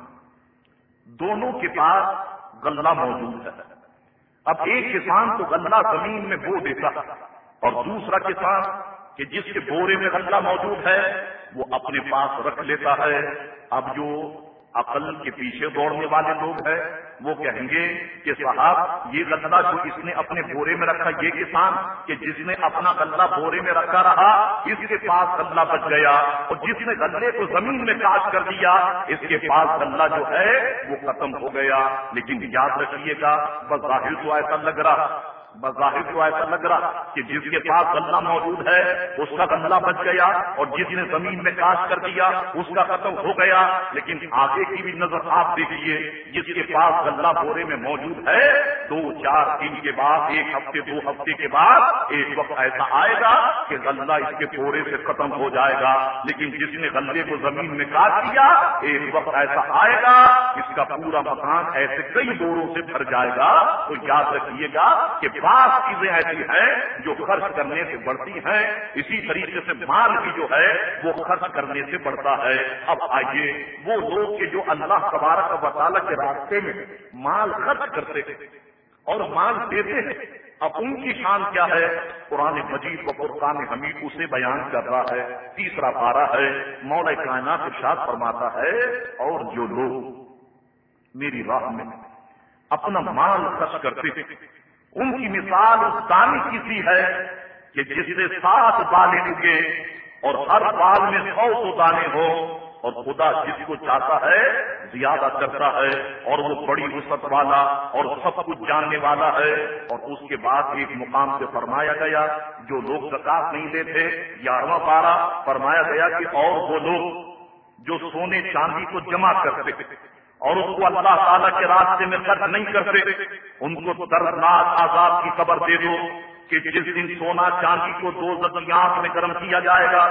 دونوں کے پاس غلہ موجود ہے۔ اب ایک کسان تو غلہ زمین میں بو دیتا اور دوسرا کسان کہ جس کے بورے میں غلہ موجود ہے، وہ اپنے پاس رکھ لیتا ہے۔ اب جو عقل کے پیچھے دوڑنے والے لوگ ہیں۔ وہ کہیں گے کہ صاحب، یہ غلہ جو اس نے اپنے بورے میں رکھا، یہ کسان کہ جس نے اپنا غلہ بورے میں رکھا رہا، اس کے پاس غلہ بچ گیا۔ اور جس نے غلے کو زمین میں کاٹ کر دیا، اس کے پاس غلہ جو ہے، وہ ختم ہو گیا۔ لیکن یاد رکھیے گا، بظاہر تو ایسا لگ رہا بظاہر تو ایسا لگ رہا کہ جس کے پاس غلہ موجود ہے، اس کا غلہ بچ گیا اور جس نے زمین میں کاش کر دیا، اس کا ختم ہو گیا۔ لیکن آگے کی بھی نظر آپ دیکھیے، جس کے پاس غلہ بورے میں موجود ہے، دو چار دن کے بعد، ایک ہفتے، دو ہفتے کے بعد، ایک وقت ایسا آئے گا کہ غلہ اس کے بورے سے ختم ہو جائے گا۔ لیکن جس نے غلے کو زمین میں کاٹ دیا ایک وقت ایسا آئے گا، اس کا پورا مکان ایسے کئی دوروں سے بھر جائے گا۔ تو یاد رکھیے گا کہ بعض چیزیں ایسی ہیں جو خرچ کرنے سے بڑھتی ہیں، اسی طریقے سے مال بھی جو ہے، وہ خرچ کرنے سے بڑھتا ہے۔ اب آئیے وہ لوگ کے جو اللہ تبارک و تعالیٰ کے راستے میں مال خرچ کرتے ہیں اور مال دیتے ہیں، اب ان کی شان کیا ہے؟ قرآن مجید و قرآن حمید اسے بیان کر رہا ہے۔ تیسرا پارا ہے، مولا کائنات ارشاد فرماتا ہے، اور جو لوگ میری راہ میں اپنا مال خرچ کرتے ہیں ان کی مثال اس دانی کی سی ہے کہ جس سے سات بالیں اگے اور ہر بال میں سو سو دانے ہو اور خدا جس کو چاہتا ہے زیادہ کرتا ہے اور وہ بڑی وسط والا اور سب کچھ جاننے والا ہے اور اس کے بعد ایک مقام سے فرمایا گیا جو لوگ زکات نہیں دیتے گیارہواں پارا فرمایا گیا کہ اور وہ لوگ جو سونے چاندی کو جمع کرتے اور اس کو اللہ تعالیٰ کے راستے میں خرچ نہیں کرتے، ان کو دردناک آزاد کی خبر دے دو کہ جس دن سونا چاندی کو دو زدی آنکھ میں گرم کیا جائے گا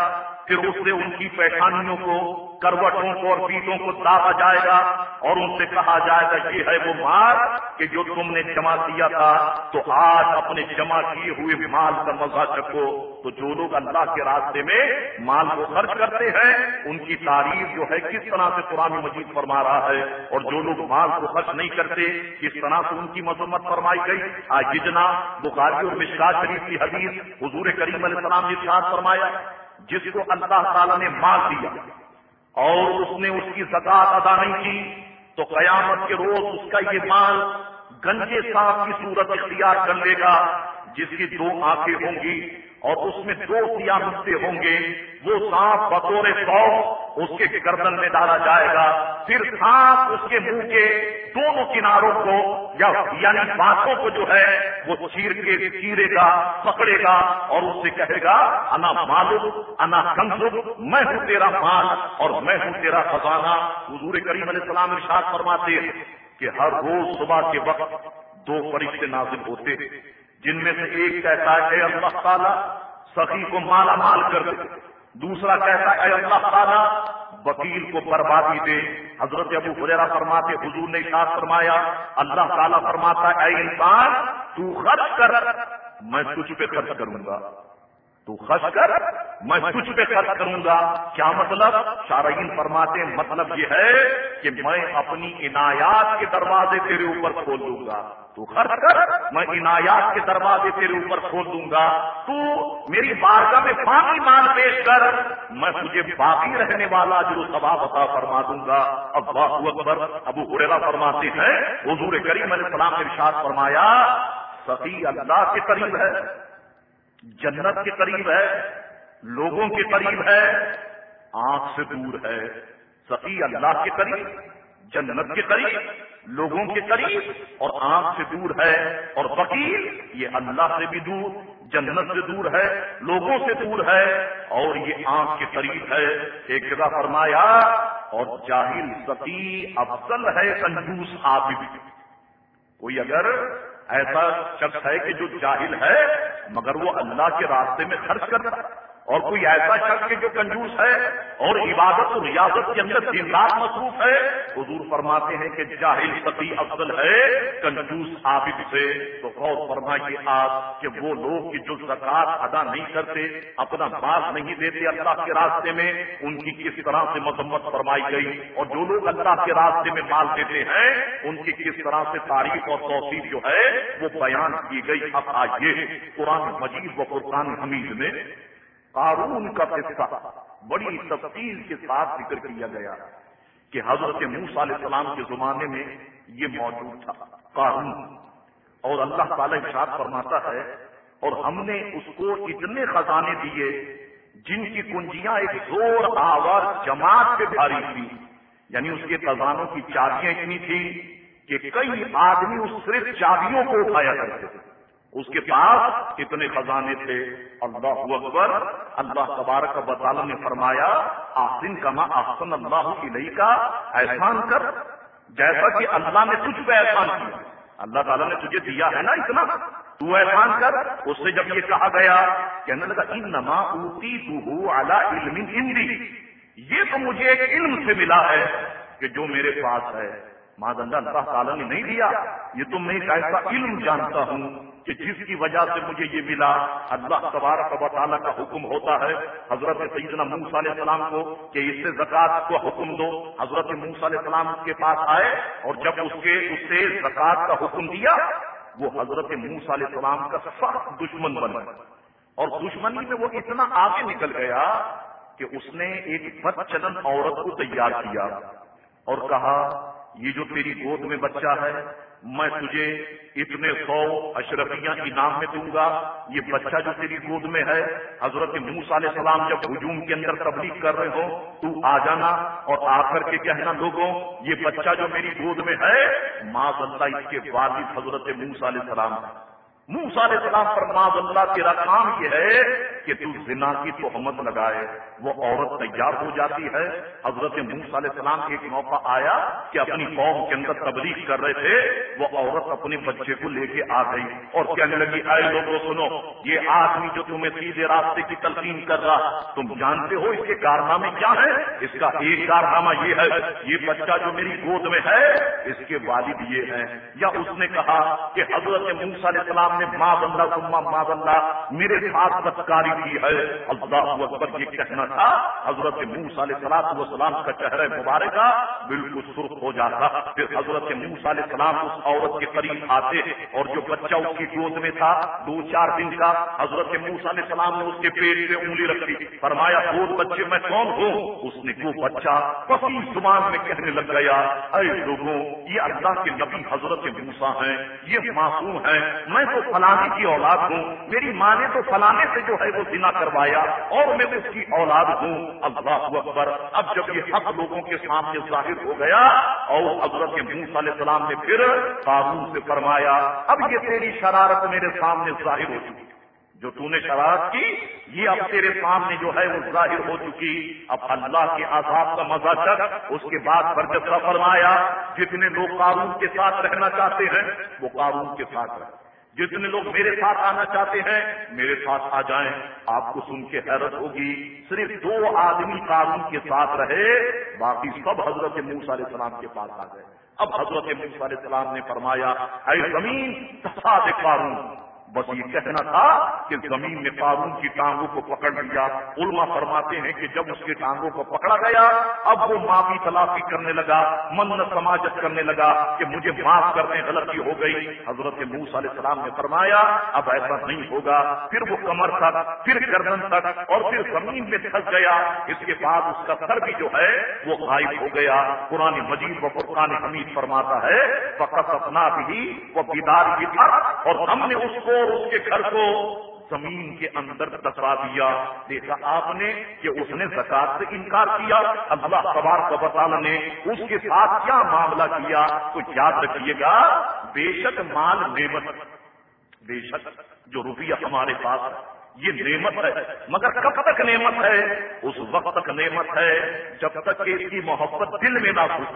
پھر اس سے ان کی پیشانیوں کو، کروٹوں کو اور پیٹوں کو داغا جائے گا اور ان سے کہا جائے گا، یہ ہے وہ مال کہ جو تم نے جمع کیا تھا، تو آج اپنے جمع کیے ہوئے مال کا مزہ چکو تو جو لوگ اللہ کے راستے میں مال کو خرچ کرتے ہیں، ان کی تعریف جو ہے، کس طرح سے قرآن مجید فرما رہا ہے۔ اور جو لوگ مال کو خرچ نہیں کرتے، کس طرح سے ان کی مذمت فرمائی گئی۔ آج جتنا بخاری اور مشکا شریف کی حدیث حضور کریم علیہ السلام نے ساتھ فرمایا جس کو اللہ تعالیٰ نے مال دیا اور اس نے اس کی زکات ادا نہیں کی، تو قیامت کے روز اس کا یہ مال گنجے صاحب کی صورت اختیار کر لے گا، جس کی دو آنکھیں ہوں گی۔ اور اس میں دو سیاہ نقطے ہوں گے، وہ سانپ بطور سو اس کے گردن میں ڈالا جائے گا، پھر سانپ اس کے منہ کے دونوں کناروں کو یا یعنی بانسوں کو جو ہے، وہ چیر کے چیرے گا، پکڑے گا اور اس سے کہے گا، انا معلوم انا کنسب میں ہوں تیرا مال اور میں ہوں تیرا خزانہ۔ حضور کریم علیہ السلام ارشاد فرماتے ہیں کہ ہر روز صبح کے وقت دو فرشتے نازل ہوتے جن میں سے ایک کہتا ہے، اے اللہ تعالیٰ، سخی کو مالا مال کر دے. دوسرا کہتا ہے، اے اللہ تعالیٰ، وکیل کو بربادی دے. حضرت ابو حریرا فرماتے حضور نے اشار فرمایا، اللہ تعالیٰ فرماتا ہے، اے انسان، تو خرچ کر، میں تجھ پہ خرچ کروں گا. تو خرچ کر میں تجھ پہ خرچ کروں گا۔ کیا مطلب؟ شارعین فرماتے مطلب یہ ہے کہ میں اپنی عنایات کے دروازے تیرے اوپر کھول دوں گا۔ تو خرچ کر، میں عنایات کے دروازے تیرے اوپر کھول دوں گا۔ تو میری بارگاہ میں باقی مال پیش کر، میں تجھے باقی رہنے والا جو ثواب عطا فرما دوں گا۔ اللہ اکبر۔ ابو ہریرا فرماتے ہیں، حضور کریم علیہ السلام نے ارشاد فرمایا سخی اللہ کے قریب ہے۔ جنت کے قریب ہے، لوگوں کے قریب ہے، آنکھ سے دور ہے سخی اللہ کے قریب، جنت کے قریب، لوگوں کے قریب، اور آنکھ سے دور ہے، اور وکیل، یہ اللہ سے بھی دور، جنت سے دور ہے، لوگوں سے دور ہے، اور یہ آنکھ کے قریب ہے۔ ایک جگہ فرمایا، اور جاہل ستی افضل ہے، کنجوس آپ کوئی اگر ایسا شخص ہے کہ جو جاہل ہے، مگر وہ اللہ کے راستے میں خرچ کرتا ہے۔ اور کوئی ایسا شخص جو کنجوس ہے اور عبادت و ریاضت کے اندر دن رات مصروف ہے، حضور فرماتے ہیں کہ جاہل پتی افضل ہے کنجوس عابد سے۔ تو غور فرمائیے آپ کہ وہ لوگ جو زکات ادا نہیں کرتے، اپنا بات نہیں دیتے اللہ کے راستے میں، ان کی کس طرح سے مذمت فرمائی گئی؟ اور جو لوگ اللہ کے راستے میں مال دیتے ہیں، ان کی کس طرح سے تاریخ اور توصیف جو ہے، وہ بیان کی گئی۔ اب آئیے قرآن مجید و قرآن حمید میں۔ قارون کا قصہ بڑی تفصیل کے ساتھ ذکر کیا گیا کہ حضرت موس علیہ السلام کے زمانے میں یہ موجود تھا، قارون۔ اور اللہ تعالی ارشاد فرماتا ہے، اور ہم نے اس کو اتنے خزانے دیے جن کی کنجیاں ایک زور آواز جماعت پہ بھاری تھی۔ یعنی اس کے خزانوں کی چابیاں اتنی تھی کہ کئی آدمی اس صرف چابیوں کو اٹھایا کرتے تھے۔ اس کے پاس اتنے خزانے تھے۔ اللہ اکبر۔ اللہ تبارک بطالہ نے فرمایا، آسن کما آسن اللہ کی لئی کا احسان کر۔ جیسا کہ اللہ نے تجھ پہ احسان کیا۔ اللہ تعالیٰ نے تجھے دیا ہے نا اتنا۔ تو احسان کر۔ اس سے جب یہ کہا گیا، کہنے لگا ان نما اوتی تو علم ہندی یہ تو مجھے ایک علم سے ملا ہے کہ جو میرے پاس ہے۔ ماں اللہ تعالیٰ نے نہیں دیا؟ یہ تو میں ایک ایسا علم جانتا ہوں۔ کہ جس کی وجہ سے مجھے یہ ملا، اللہ تبارک و تعالیٰ کا حکم ہوتا ہے، حضرت سیدنا موسیٰ علیہ السلام کو کہ اس سے زکات کو حکم دو۔ حضرت موسیٰ علیہ السلام کے پاس آئے اور جب اس کے، اس سے زکات کا حکم دیا، وہ حضرت موسیٰ علیہ السلام کا سخت دشمن بن اور دشمنی میں وہ اتنا آگے نکل گیا کہ اس نے ایک بد چلن عورت کو تیار کیا اور کہا، یہ جو تیری گود میں بچہ ہے میں تجھے اتنے سو اشرفیاں انعام میں دوں گا، یہ بچہ جو تیری گود میں ہے، حضرت موس علیہ السلام جب ہجوم کے اندر تبلیغ کر رہے ہو تو آ جانا اور آ کر کے کہنا لوگوں، یہ بچہ جو میری گود میں ہے، ماں اللہ اس کے والد حضرت موس علیہ السلام موسا علیہ السلام پر معذ اللہ تیرا کام یہ ہے کہ تو زنا کی تہمت لگائے، وہ عورت تیار ہو جاتی ہے۔ حضرت موسا علیہ السلام ایک موقع آیا کہ اپنی قوم کے اندر تبلیغ کر رہے تھے، وہ عورت اپنے بچے کو لے کے آ گئی اور کہنے لگی آئے لوگوں، سنو، یہ آدمی جو تمہیں سیدھے راستے کی تلقین کر رہا، تم جانتے ہو اس کے کارنامے کیا ہے اس کا ایک کارنامہ یہ ہے، یہ بچہ جو میری گود میں ہے، اس کے والد یہ ہیں۔ یا اس نے کہا کہ حضرت موسا علیہ السلام نے ماں بندہ، سما ماں بندہ میرے ساتھ بدکاری کی ہے۔ اللہ اکبر، یہ کہنا تھا، حضرت موس علیہ سلاد وسلام کا چہرہ مبارکہ بالکل سرخ ہو جاتا۔ پھر حضرت موس علیہ السلام اس عورت کے قریب آتے اور جو بچہ اس کی گود میں تھا، دو چار دن کا، حضرت موس علیہ السلام نے اس کے پیٹ پہ انگلی رکھی فرمایا، گود بچے، میں کون ہوں؟ اس نے وہ بچہ پسی زبان میں کہنے لگ گیا، اے لوگوں، یہ اللہ کے نبی حضرت موسا ہیں، یہ معصوم ہیں، میں تو فلانے کی اولاد ہوں، میری ماں نے تو فلانے سے جو ہے وہ سنا کروایا اور میں اس کی اولاد ہوں۔ اللہ اکبر۔ اب جب یہ حق لوگوں کے سامنے ظاہر ہو گیا اور حضرت موس علیہ السلام نے پھر قانون سے فرمایا، اب یہ تیری شرارت میرے سامنے ظاہر ہو چکی۔ جو تو نے شرارت کی، یہ اب تیرے سامنے جو ہے وہ ظاہر ہو چکی۔ اب اللہ کے عذاب کا مزہ چک اس کے بعد برجت کا فرمایا، جتنے لوگ قانون کے ساتھ رہنا چاہتے ہیں، وہ قانون کے ساتھ رہیں جتنے لوگ میرے ساتھ آنا چاہتے ہیں، میرے ساتھ آ جائیں۔ آپ کو سن کے حیرت ہوگی، صرف دو آدمی قانون کے ساتھ رہے، باقی سب حضرت موس علیہ السلام کے پاس آ گئے۔ اب حضرت موس علیہ السلام نے فرمایا، اے زمین قانون بس یہ کہنا تھا کہ زمین نے قانون کی ٹانگوں کو پکڑ لیا۔ علما فرماتے ہیں کہ جب اس کی ٹانگوں کو پکڑا گیا، اب وہ معافی تلافی کرنے لگا، من سماجت کرنے لگا کہ مجھے معاف کرنے غلطی ہو گئی۔ حضرت موس علیہ السلام نے فرمایا، اب ایسا نہیں ہوگا۔ پھر وہ کمر تک، پھر گردن تک اور پھر زمین میں پھنس گیا۔ اس کے بعد اس کا سر بھی جو ہے، وہ غائب ہو گیا۔ قرآن مجید و قرآن حمید فرماتا ہے فقط اپنا بھی وہ بیدار بھی تھا اور ہم نے اس کو اس کے گھر کو زمین کے اندر دسا دیا۔ دیکھا آپ نے کہ اس نے زکات سے انکار کیا۔ اللہ سوار کا نے اس کے ساتھ کیا معاملہ کیا؟ تو یاد رکھیے گا، بے شک مال نعمت، بے شک جو روپیہ ہمارے پاس یہ نعمت ہے۔ مگر کب تک نعمت ہے؟ اس وقت تک نعمت ہے جب تک کہ اس کی محبت دل میں نہ ہو۔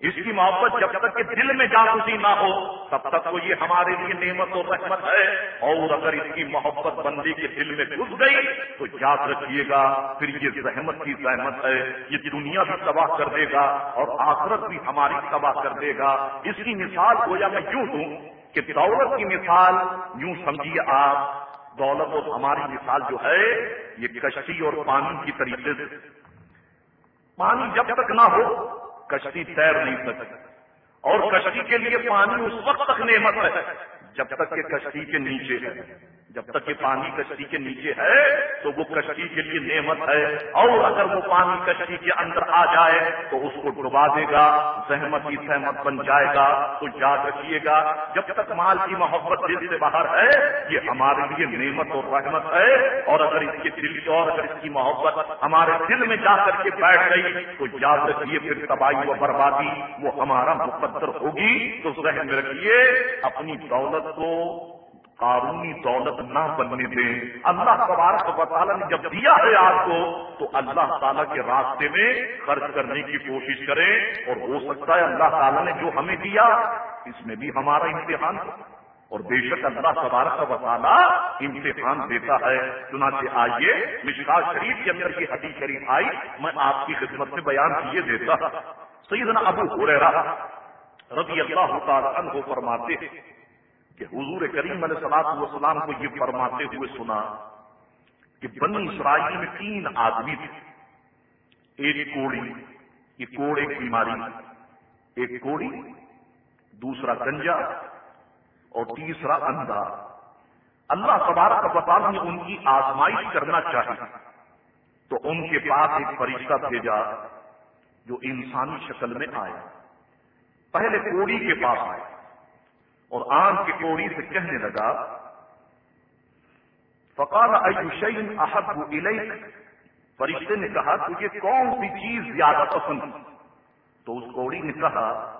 اس کی محبت جب تک کہ دل میں جاسوسی نہ ہو، تب تک تو یہ ہمارے لیے نعمت و رحمت ہے۔ اور اگر اس کی محبت بندی کے دل میں گھس گئی، تو یاد رکھیے گا، پھر یہ رحمت کی زحمت ہے۔ یہ دنیا بھی تباہ کر دے گا اور آخرت بھی ہماری تباہ کر دے گا۔ اس کی مثال کو یا میں یوں دوں کہ دولت کی مثال، یوں سمجھیے آپ، دولت اور ہماری مثال جو ہے، یہ کشتی اور پانی کی طریقے سے۔ پانی جب تک نہ ہو کشتی تیر نہیں سکتی اور کشتی کے لیے پانی اس وقت تک نعمت ہے جب تک کہ کشتی کے نیچے ہے۔ جب تک کہ پانی کشتی کے نیچے ہے تو وہ کشتی کے لیے نعمت ہے۔ اور اگر وہ پانی کشتی کے اندر آ جائے تو اس کو ڈبا دے گا زحمت کی سہمت بن جائے گا تو یاد رکھیے گا جب تک مال کی محبت دل سے باہر ہے یہ ہمارے لیے نعمت اور رحمت ہے۔ اور اگر اس کے دل اور اگر اس کی محبت ہمارے دل میں جا کر کے بیٹھ گئی تو یاد رکھیے پھر تباہی و بربادی وہ ہمارا مقدر ہوگی۔ تو ذہن میں رکھیے اپنی دولت کو قانونی دولت نہ بننے دیں اللہ تبارک و تعالیٰ نے جب دیا ہے آپ کو، تو اللہ تعالیٰ کے راستے میں خرچ کرنے کی کوشش کریں اور ہو سکتا ہے اللہ تعالیٰ نے جو ہمیں دیا، اس میں بھی ہمارا امتحان۔ اور بے شک اللہ تبارک و تعالیٰ امتحان دیتا ہے۔ چنانچہ آئیے مشکا شریف کے اندر کی حدیث شریف آئی، میں آپ کی خدمت میں بیان کیے دیتا۔ سیدنا ابو ہو رہا رضی اللہ تعالیٰ عنہ فرماتے کہ حضور کریم علیہ سلاد وسلام کو یہ فرماتے ہوئے سنا کہ بنی اسرائیل میں تین آدمی تھے۔ ایک کوڑی یہ کوڑ ایک بیماری، ایک کوڑی، دوسرا گنجا اور تیسرا اندھا۔ اللہ تبارک کا بتا نے ان کی آزمائش کرنا چاہیے تو ان کے پاس ایک فرشتہ بھیجا جو انسانی شکل میں آیا۔ پہلے کوڑی کے پاس آئے اور آم کی کوڑی سے کہنے لگا، فقال ای شیء احب الیک؟ فرشتے نے کہا، تجھے کون سی چیز زیادہ پسند؟ تو اس کوڑی نے کہا،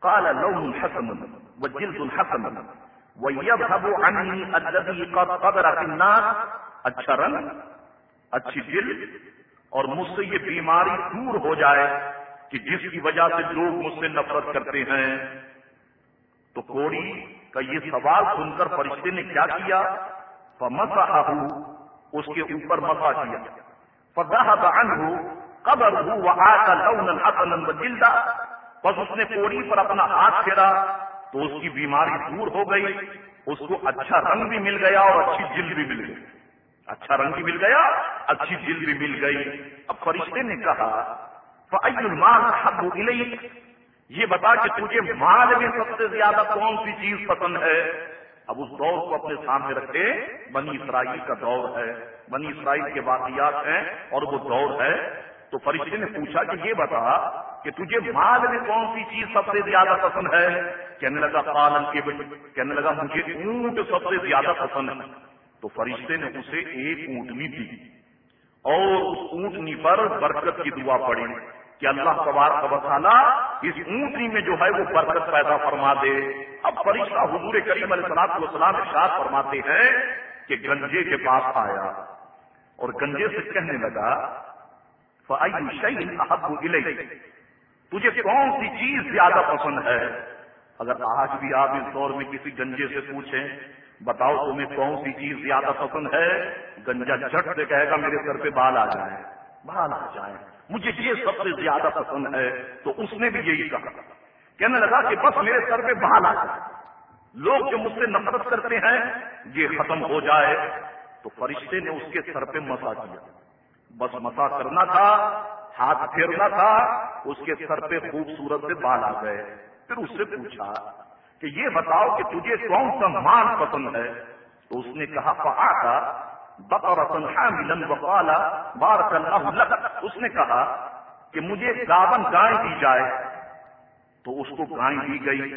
قال، لون حسن وجلد حسن ويذهب عني الذي قد قدر في الناس. اچھا رنگ، اچھی جلد اور مجھ سے یہ بیماری دور ہو جائے کہ جس کی وجہ سے لوگ مجھ سے نفرت کرتے ہیں۔ تو کوڑی کا یہ سوال سن کر فرشتے نے کیا کیا؟ فمسا اس کے اوپر مسا کیا۔ فذهب عنه قبره وعاد لونا حسنا وجلدا۔ بس اس نے کوڑی پر اپنا ہاتھ پھیرا تو اس کی بیماری دور ہو گئی۔ اس کو اچھا رنگ بھی مل گیا اور اچھی جلد بھی مل گئی۔ اچھا رنگ بھی مل گیا، اچھی جلد بھی مل گئی۔ اب فرشتے نے کہا، فَأَيُّ الْمَالِ حَبُّ إِلَيْكَ؟ یہ بتا کہ تجھے مال میں سب سے زیادہ کون سی چیز پسند ہے؟ اب اس دور کو اپنے سامنے رکھے بنی اسرائیل کا دور ہے۔ بنی اسرائیل کے واقعات ہیں اور وہ دور ہے۔ تو فرشتے نے پوچھا کہ یہ بتا کہ تجھے مال میں کون سی چیز سب سے زیادہ پسند ہے؟ کہنے لگا پالن کے کہنے لگا، مجھے اونٹ سب سے زیادہ پسند ہے تو فرشتے نے اسے ایک اونٹنی دی اور اس اونٹنی پر برکت کی دعا پڑی کہ اللہ تبار کا بسانا اس اونٹنی میں جو ہے وہ برکت پیدا فرما دے۔ اب فرشتہ حضور کریم علیہ السلام وسلام ارشاد فرماتے ہیں کہ گنجے کے پاس آیا۔ اور گنجے سے کہنے لگا، فَأَيُّ تجھے کون سی چیز زیادہ پسند ہے؟ اگر آج بھی آپ اس دور میں کسی گنجے سے پوچھیں، بتاؤ تمہیں کون سی چیز زیادہ پسند ہے؟ گنجا جھٹ سے کہے گا، میرے سر پہ بال آ جائیں۔ بال آ جائیں۔ مجھے یہ سب سے زیادہ پسند ہے، تو اس نے بھی یہی کہا۔ کہنے لگا کہ بس میرے سر پہ بال آ لوگ جو مجھ سے نفرت کرتے ہیں، یہ ختم ہو جائے۔ تو فرشتے نے اس کے سر پہ مسا کیا۔ بس مسا کرنا تھا، ہاتھ پھیرنا تھا، اس کے سر پہ خوبصورت سے بال آ گئے۔ پھر اس سے پوچھا کہ یہ بتاؤ کہ تجھے کون سا مان پسند ہے؟ تو اس نے کہا پہا کا بقرتن حاملا وقالا بارک اللہ لک اس نے کہا کہ مجھے گاون گائے دی جائے۔ تو اس کو گائے دی گئی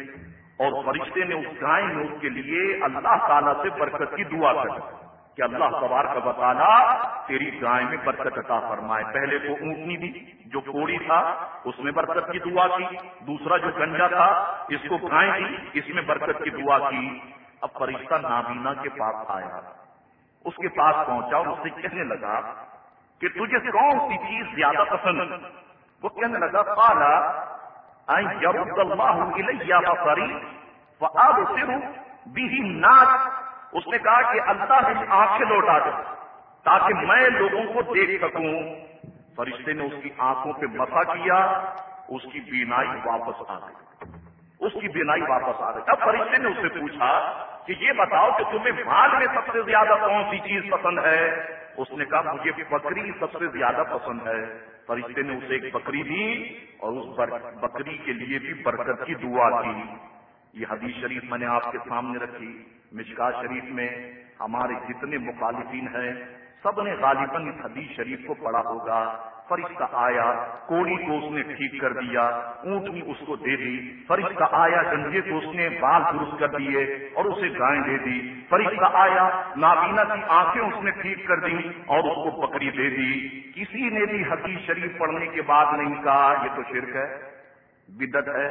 اور فرشتے نے اس گائے میں اس کے لیے اللہ تعالیٰ سے برکت کی دعا کر کہ اللہ تبار کا بتانا تیری گائے میں برکت عطا فرمائے۔ پہلے تو اونٹنی دی جو کوڑی تھا، اس میں برکت کی دعا کی۔ دوسرا جو گنجا تھا، اس کو گائے دی، اس میں برکت کی دعا کی۔ اب فرشتہ نابینا کے پاس آیا۔ اس کے پاس پہنچا اور اس سے کہنے لگا کہ تجھے کون سی چیز زیادہ پسند؟ وہ کہنے لگا پالا ناچ اس نے کہا کہ اللہ نے آنکھیں لوٹا دے تاکہ میں لوگوں کو دیکھ سکوں۔ فرشتے نے اس کی آنکھوں پہ مسا کیا، اس کی بینائی واپس آ گئی۔ اس کی بینائی واپس آ گئی۔ اب فرشتے نے اس سے پوچھا کہ یہ بتاؤ کہ تمہیں مال میں سب سے زیادہ کون سی چیز پسند ہے؟ اس نے کہا، مجھے بکری سب سے زیادہ پسند ہے۔ فرشتے نے اسے ایک بکری دی اور اس بکری کے لیے بھی برکت کی دعا کی۔ یہ حدیث شریف میں نے آپ کے سامنے رکھی۔ مشکا شریف میں ہمارے جتنے مخالفین ہیں، سب نے غالباً اس حدیث شریف کو پڑھا ہوگا۔ فرشتہ آیا، کوڑی کو اس نے ٹھیک کر دیا اونٹنی اس کو دے دی، فرشتہ آیا گنجے کو اس نے بال درست کر دیے اور اسے گائے دے دی۔ فرشتہ آیا، نابینا کی آنکھیں اس نے ٹھیک کر دی اور اس کو بکری دے دی۔ کسی نے بھی حدیث شریف پڑھنے کے بعد نہیں کہا، یہ تو شرک ہے بدت ہے،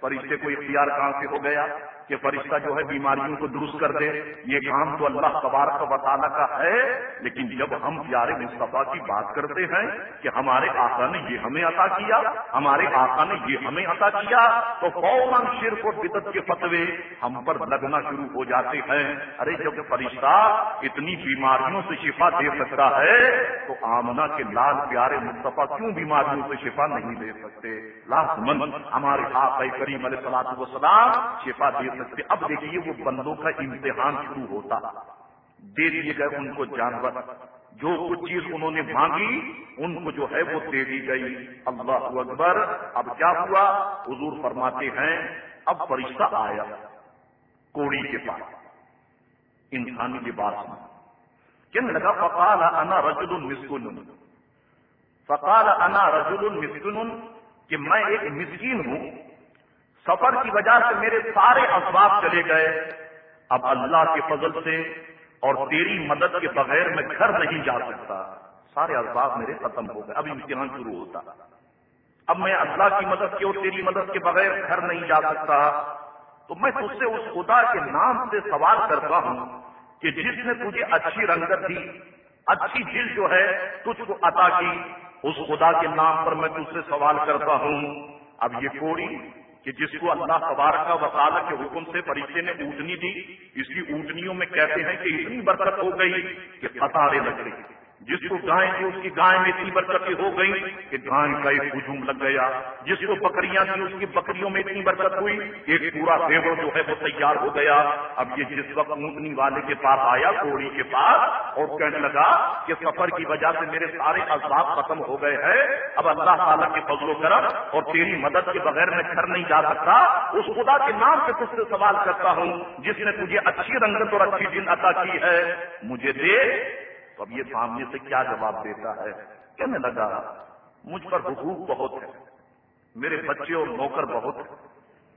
فرشتے کو اختیار کہاں سے ہو گیا؟ کہ فرشتہ جو ہے بیماریوں کو درست کر دے۔ یہ کام تو اللہ تبارک بتانا کا ہے، لیکن جب ہم پیارے مصطفیٰ کی بات کرتے ہیں کہ ہمارے آقا نے یہ ہمیں عطا کیا، ہمارے آقا نے یہ ہمیں عطا کیا، تو فوراً شرک و بدت کے فتوے ہم پر لگنا شروع ہو جاتے ہیں۔ ارے جب فرشتہ اتنی بیماریوں سے شفا دے سکتا ہے، تو آمنا کے لال پیارے مصطفیٰ کیوں بیماریوں سے شفا نہیں دے سکتے؟ لازمن ہمارے آقا کریم علیہ السلام شفا دے سکتے اب دیکھیے وہ بندوں کا امتحان شروع ہوتا۔ دے دیے گئے ان کو جانور۔ جو کچھ چیز انہوں نے مانگی، ان کو جو ہے وہ دے دی گئی۔ اللہ اکبر۔ اب کیا ہوا؟ حضور فرماتے ہیں، اب فرشتہ آیا کوڑی کے پاس۔ انسانی لباس میں۔ کہنے لگا، فقال انا رجل مسکن۔ فقال انا رجل مسکن کہ میں ایک مسکین ہوں۔ سفر کی وجہ سے میرے سارے اسباب چلے گئے۔ اب اللہ کے فضل سے اور تیری مدد کے بغیر میں گھر نہیں جا سکتا۔ سارے اسباب میرے ختم ہو گئے۔ اب امتحان شروع ہوتا۔ اب میں اللہ کی مدد کی اور تیری مدد کے بغیر گھر نہیں جا سکتا۔ تو میں تجھ سے اس خدا کے نام سے سوال کرتا ہوں کہ جس نے تجھے اچھی رنگت دی، اچھی دل جو ہے تجھ کو عطا کی، اس خدا کے نام پر میں تجھ سے سوال کرتا ہوں۔ اب یہ کوڑی کہ جس کو اللہ تبارک کا وسالت کے حکم سے فرشتے نے اونٹنی دی اس کی اونٹنیوں میں کہتے ہیں کہ اتنی برکت ہو گئی کہ قطاریں لگ گئی جس کو گائے تھی اس کی گائے میں اتنی برکتیں ہو گئی کہ گائے کا ایک ہجوم لگ گیا۔ جس کو بکریاں تھیں، اس کی بکریوں میں اتنی برکت ہوئی ایک پورا دیور جو ہے وہ تیار ہو گیا۔ اب یہ جس وقت اونٹنی والے کے پاس آیا، کوڑی کے پاس، اور کہنے لگا کہ سفر کی وجہ سے میرے سارے اسباب ختم ہو گئے ہیں۔ اب اللہ تعالیٰ کے فضل و کرم اور تیری مدد کے بغیر میں گھر نہیں جا سکتا، اس خدا کے نام سے تجھ سے سوال کرتا ہوں، جس نے تجھے اچھی رنگت اور اچھی دن عطا کی ہے۔ مجھے دے تو اب یہ سامنے سے کیا جواب دیتا ہے؟ کہنے لگا، مجھ پر حقوق بہت ہے میرے بچے اور نوکر بہت ہیں۔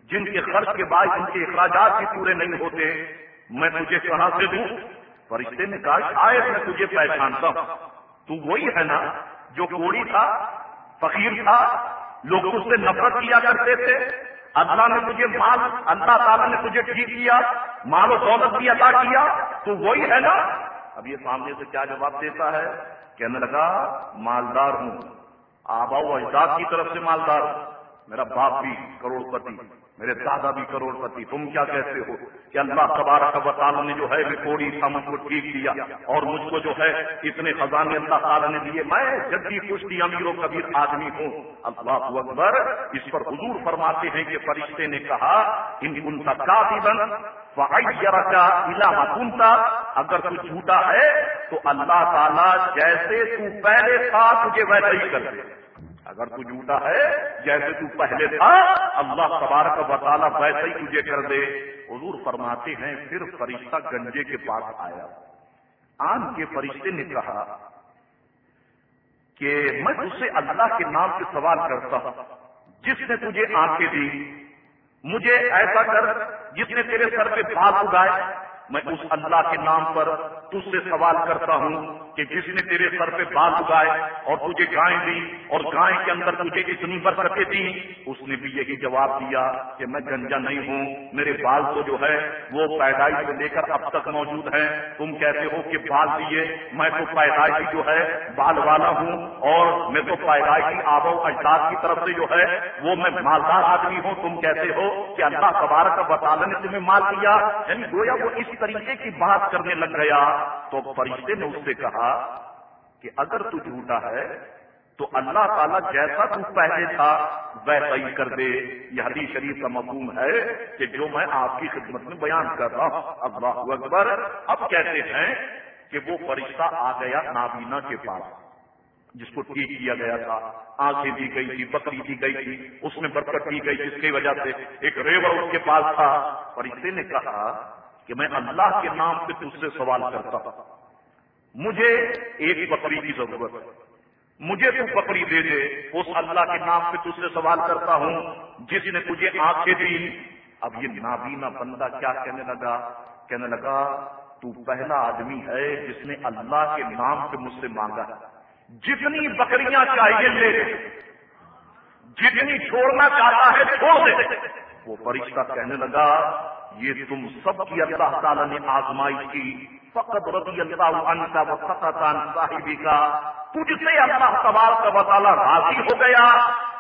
جن کے خرچ کے بعد ان کے اخراجات بھی پورے نہیں ہوتے، میں تجھے کہاں سے دوں؟ فرشتے نے کہا، شاید میں تجھے پہچانتا ہوں۔ تو وہی ہے نا، جو کوڑی تھا، فقیر تھا، لوگ اس سے نفرت کیا کرتے تھے۔ اللہ نے تجھے مال، اللہ تعالیٰ نے تجھے ٹھیک کیا، مال و دولت بھی ادا کیا۔ تو وہی ہے نا اب یہ سامنے سے کیا جواب دیتا ہے؟ کہنے لگا، مالدار ہوں۔ آبا و اجداد کی طرف سے مالدار ہوں۔ میرا باپ بھی کروڑ پتی میرے دادا بھی کروڑ پتی تم کیا کہتے ہو؟ کہ اللہ تبارک و تعالیٰ نے جو ہے کوڑی تھا مجھ کو ٹھیک کیا اور مجھ کو جو ہے اتنے خزانے اللہ تعالیٰ نے دیے۔ میں جدی کشتی امیر و کبیر آدمی ہوں، اللہ اکبر، اس پر حضور فرماتے ہیں کہ فرشتے نے کہا، ان ان کا کافی بن کا اگر تو جھوٹا ہے، تو اللہ تعالیٰ جیسے تو پہلے تھا تجھے ویسا ہی کر دے۔ اگر تو جھوٹا ہے، جیسے تو پہلے تھا، اللہ تبارک و تعالیٰ ویسے ہی تجھے کر دے۔ حضور فرماتے ہیں، پھر فرشتہ گنجے کے پاس آیا۔ آن کے فرشتے نے کہا کہ میں تجھ سے اللہ کے نام سے سوال کرتا ہوں۔ جس نے تجھے آنکھیں دی، مجھے ایسا کر جس نے تیرے سر پہ بال اگائے۔ میں اس اللہ کے نام پر تجھ سے سوال کرتا ہوں کہ جس نے تیرے سر پہ بال اگائے اور تجھے گائے دی اور گائے کے اندر تجھے اتنی برکتیں دی اس نے بھی یہی جواب دیا کہ میں گنجا نہیں ہوں، میرے بال تو جو ہے وہ پیدائش سے لے کر اب تک موجود ہیں۔ تم کہتے ہو کہ بال دیے، میں تو پیدائشی جو ہے بال والا ہوں اور میں تو پیدائشی آب و اجداد کی طرف سے جو ہے وہ میں مالدار آدمی ہوں۔ تم کہتے ہو کہ اللہ تبارک کا بطالہ نے تمہیں مال دیا یعنی گویا وہ اس طریقے کی بات کرنے لگ گیا تو فرشتے نے اس سے کہا کہ اگر تو جھوٹا ہے تو اللہ تعالیٰ جیسا تو پہلے تھا، ویسا ہی کر دے۔ یہ حدیث شریف کا مفہوم ہے کہ جو میں آپ کی خدمت میں بیان کر رہا ہوں۔ اللہ اکبر۔ اب کہتے ہیں کہ وہ فرشتہ آ گیا نابینا کے پاس، جس کو ٹھیک کیا گیا تھا۔ آنکھیں دی گئی تھی، بکری دی گئی تھی۔ اس میں برکت کی گئی جس کی وجہ سے ایک ریور اس کے پاس تھا۔ فرشتے نے کہا کہ میں اللہ کے نام سے تجھ سے سوال کرتا ہوں۔ مجھے ایک بکری کی ضرورت ہے۔ مجھے تو بکری دے دے، اس اللہ کے نام پہ تجھ سے سوال کرتا ہوں، جس نے تجھے آنکھیں دی۔ اب یہ نابینا بندہ کیا کہنے لگا؟ کہنے لگا، تو پہلا آدمی ہے جس نے اللہ کے نام پہ مجھ سے مانگا۔ جتنی بکریاں چاہیے لے، جتنی چھوڑنا چاہتا ہے، چھوڑ دے۔ وہ فرشتہ کہنے لگا یہ تم سب کی اللہ تعالیٰ نے آزمائی کی فقط رضی اللہ عنہ کا وہ فقط صاحبی کا تجھ سے اللہ تبار کا بطالہ راضی ہو گیا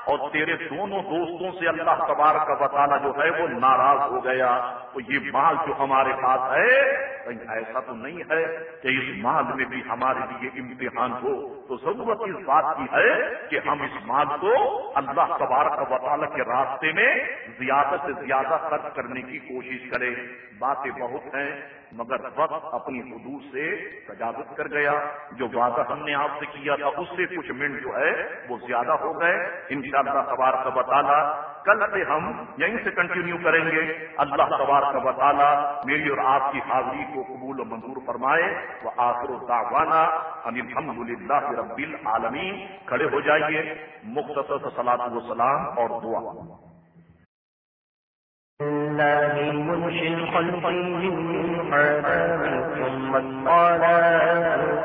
اور تیرے دونوں دوستوں سے اللہ تبار کا بطالہ جو ہے وہ ناراض ہو گیا۔ تو یہ مال جو ہمارے پاس ہے، کہیں ایسا تو نہیں ہے کہ اس مال میں بھی ہمارے لیے امتحان ہو۔ تو ضرورت اس بات کی ہے کہ ہم اس مال کو اللہ تبار کا وطالہ کے راستے میں زیادہ سے زیادہ خرچ کرنے کی کوشش کریں۔ باتیں بہت ہیں، مگر وقت اپنی حدود سے تجاوز کر گیا۔ جو وعدہ ہم نے آپ سے کیا تھا، اس سے کچھ منٹ جو ہے، وہ زیادہ ہو گئے۔ ان شاء اللہ تبار کا کل سے ہم یہیں سے کنٹینیو کریں گے۔ اللہ تبار کا بطالہ میری اور آپ کی حاضری کو قبول و منظور فرمائے۔ وہ آخر و داغانہ الحمد للہ رب العالمین کھڑے ہو جائیے، مختصر سلاد و سلام اور دعا۔ لله من ثم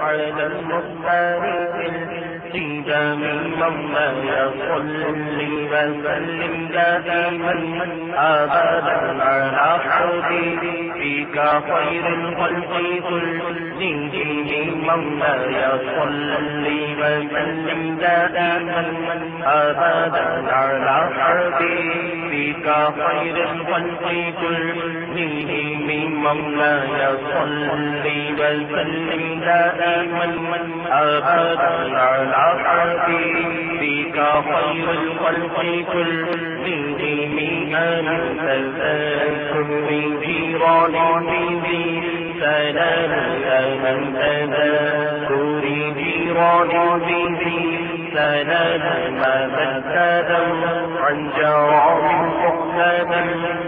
على المختار القدام مولاي صل وسلم دائما أبدا على حبيبك خير الخلق كلهم مولاي صل وسلم دائما أبدا على حبيبك خير الخلق كلهم مولاي صل وسلم دائما أبدا على خير الخلق كلهم أنت تذكر جيراني سلام أنت تذكر جيراني سلام ما بددا عن جرام مقتدا في دم مولاي صل وسلم دائما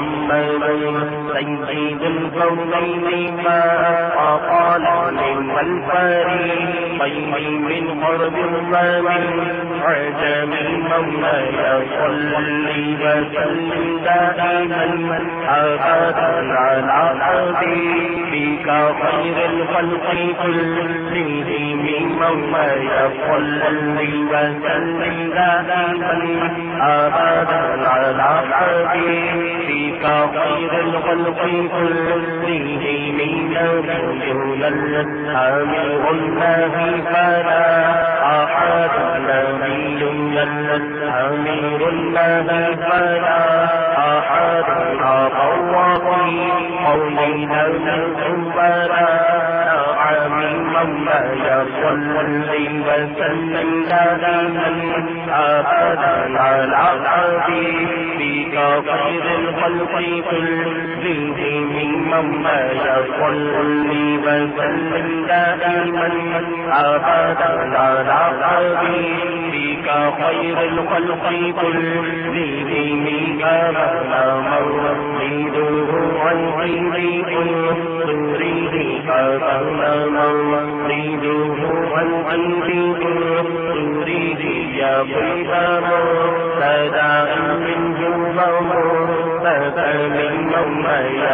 على حبيبك خير الخلق كلهم مولاي طيب من غرب ومن عجم مولاي صل وسلم دائما أبدا على حبيبك خير الخلق كلهم مولاي صل وسلم دائما أبدا على حبيبك خير الخلق كلهم رسول أمير الله فلا أحد نبي أمير الله فلا أحد أطوى قولنا فلا مولاي صل وسلم على حبيبك خير الخلق كلهم مولاي صل وسلم دائما أبدا على حبيبك خير الخلق كلهم عن عيني عن يا بيضا مبتدا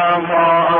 ربي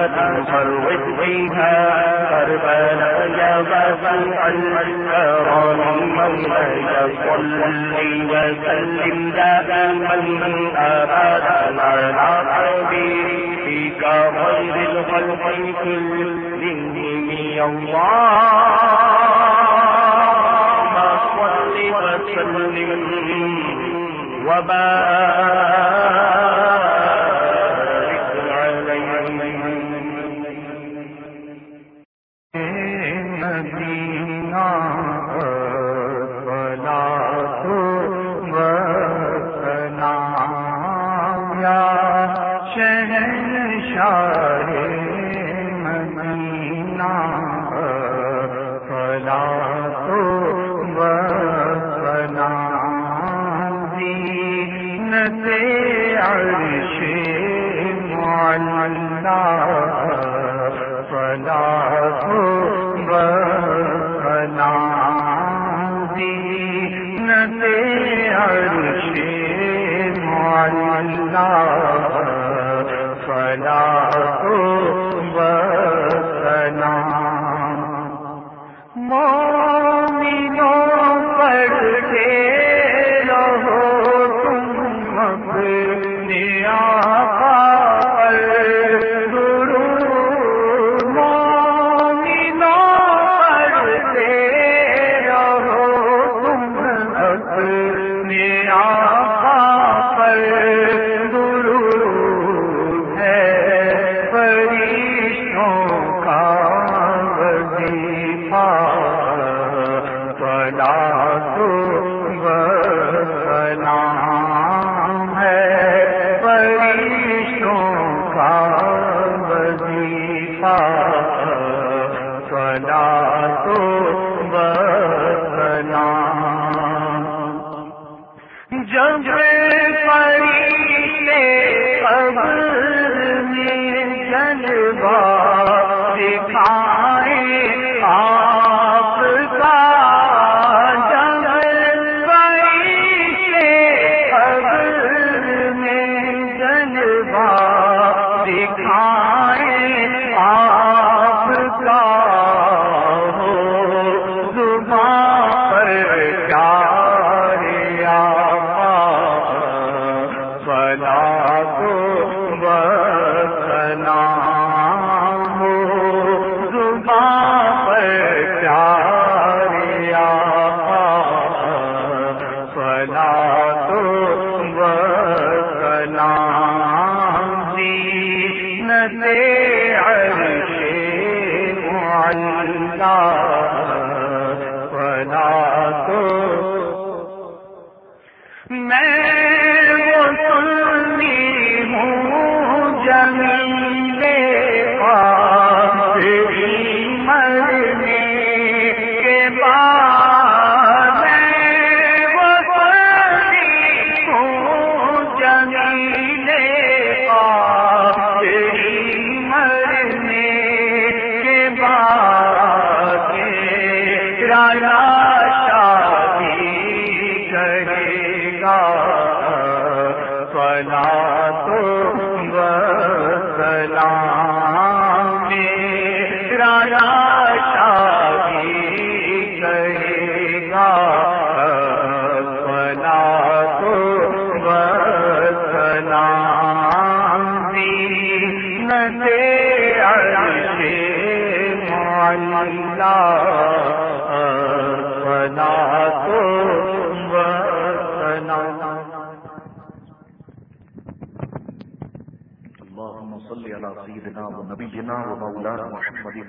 وأطلقا فيها كربلاء يا بابا الكرام مولاي صل وسلم دائما ابدا على حبيبك خير الخلق كلهم يا الله صل وسلم وبارك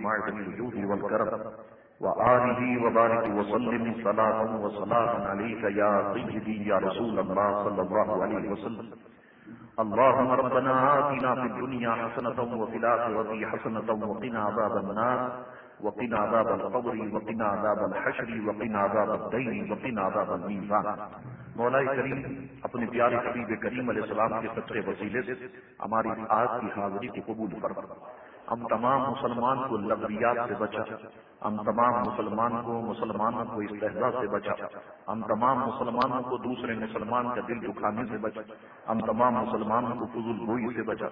محمد معدن الوجود والكرم. وآله وبارك وسلم صلاة وسلام عليك يا سيدي يا رسول الله صلى الله عليه وسلم. اللهم ربنا آتنا في الدنيا حسنة وفي الآخرة حسنة وقنا عذاب النار. وقنا عذاب القبر، وقنا عذاب الحشر، وقنا عذاب الدين، وقنا عذاب الميزان. مولا کریم، اپنے پیارے حبیب کریم علیہ السلام کے سچے وسیلے سے ہماری آج کی حاضری کو قبول فرما۔ ہم تمام مسلمان کو لغویات سے بچا۔ ہم تمام مسلمان کو مسلمانوں کو استحضا سے بچا۔ ہم تمام مسلمانوں کو دوسرے مسلمان کا دل دکھانے سے بچا۔ ہم تمام مسلمانوں کو فضول گوئی سے بچا۔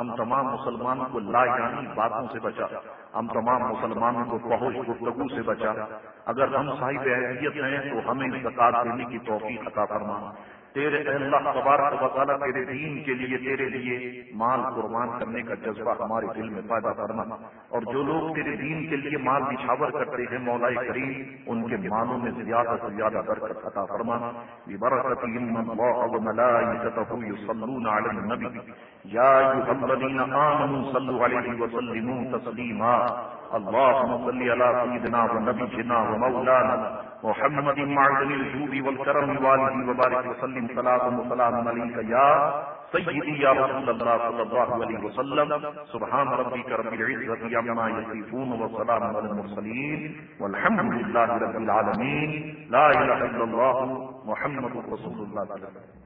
ہم تمام مسلمانوں کو لا یعنی باتوں سے بچا۔ ہم تمام مسلمانوں کو پہنچ گفتگو سے بچا۔ اگر ہم صاحب اہلیت ہیں تو ہمیں زکات دینے کی توفیق عطا فرما۔ تیرے اللہ تبارک و تعالیٰ تیرے دین کے لیے، تیرے لیے مال قربان کرنے کا جذبہ ہمارے دل میں پیدا کرنا اور جو لوگ تیرے دین کے لیے مال نچھاور کرتے ہیں مولا کریم، ان کے مالوں میں زیادہ سے زیادہ برکت عطا فرمانا برکت يصلون النبي يا ايها الذين امنوا صلوا عليه وسلموا تسليما اللهم صل على سيدنا ونبينا ومولانا محمد معدن الجود والكرم والده وبارك وسلم صلاة وسلام عليك يا سيدي يا رسول الله صلى الله عليه وسلم. سبحان ربك رب العزة عما يصفون وسلام على المرسلين والحمد لله رب العالمين. لا إله إلا الله محمد رسول الله. صلى الله عليه وسلم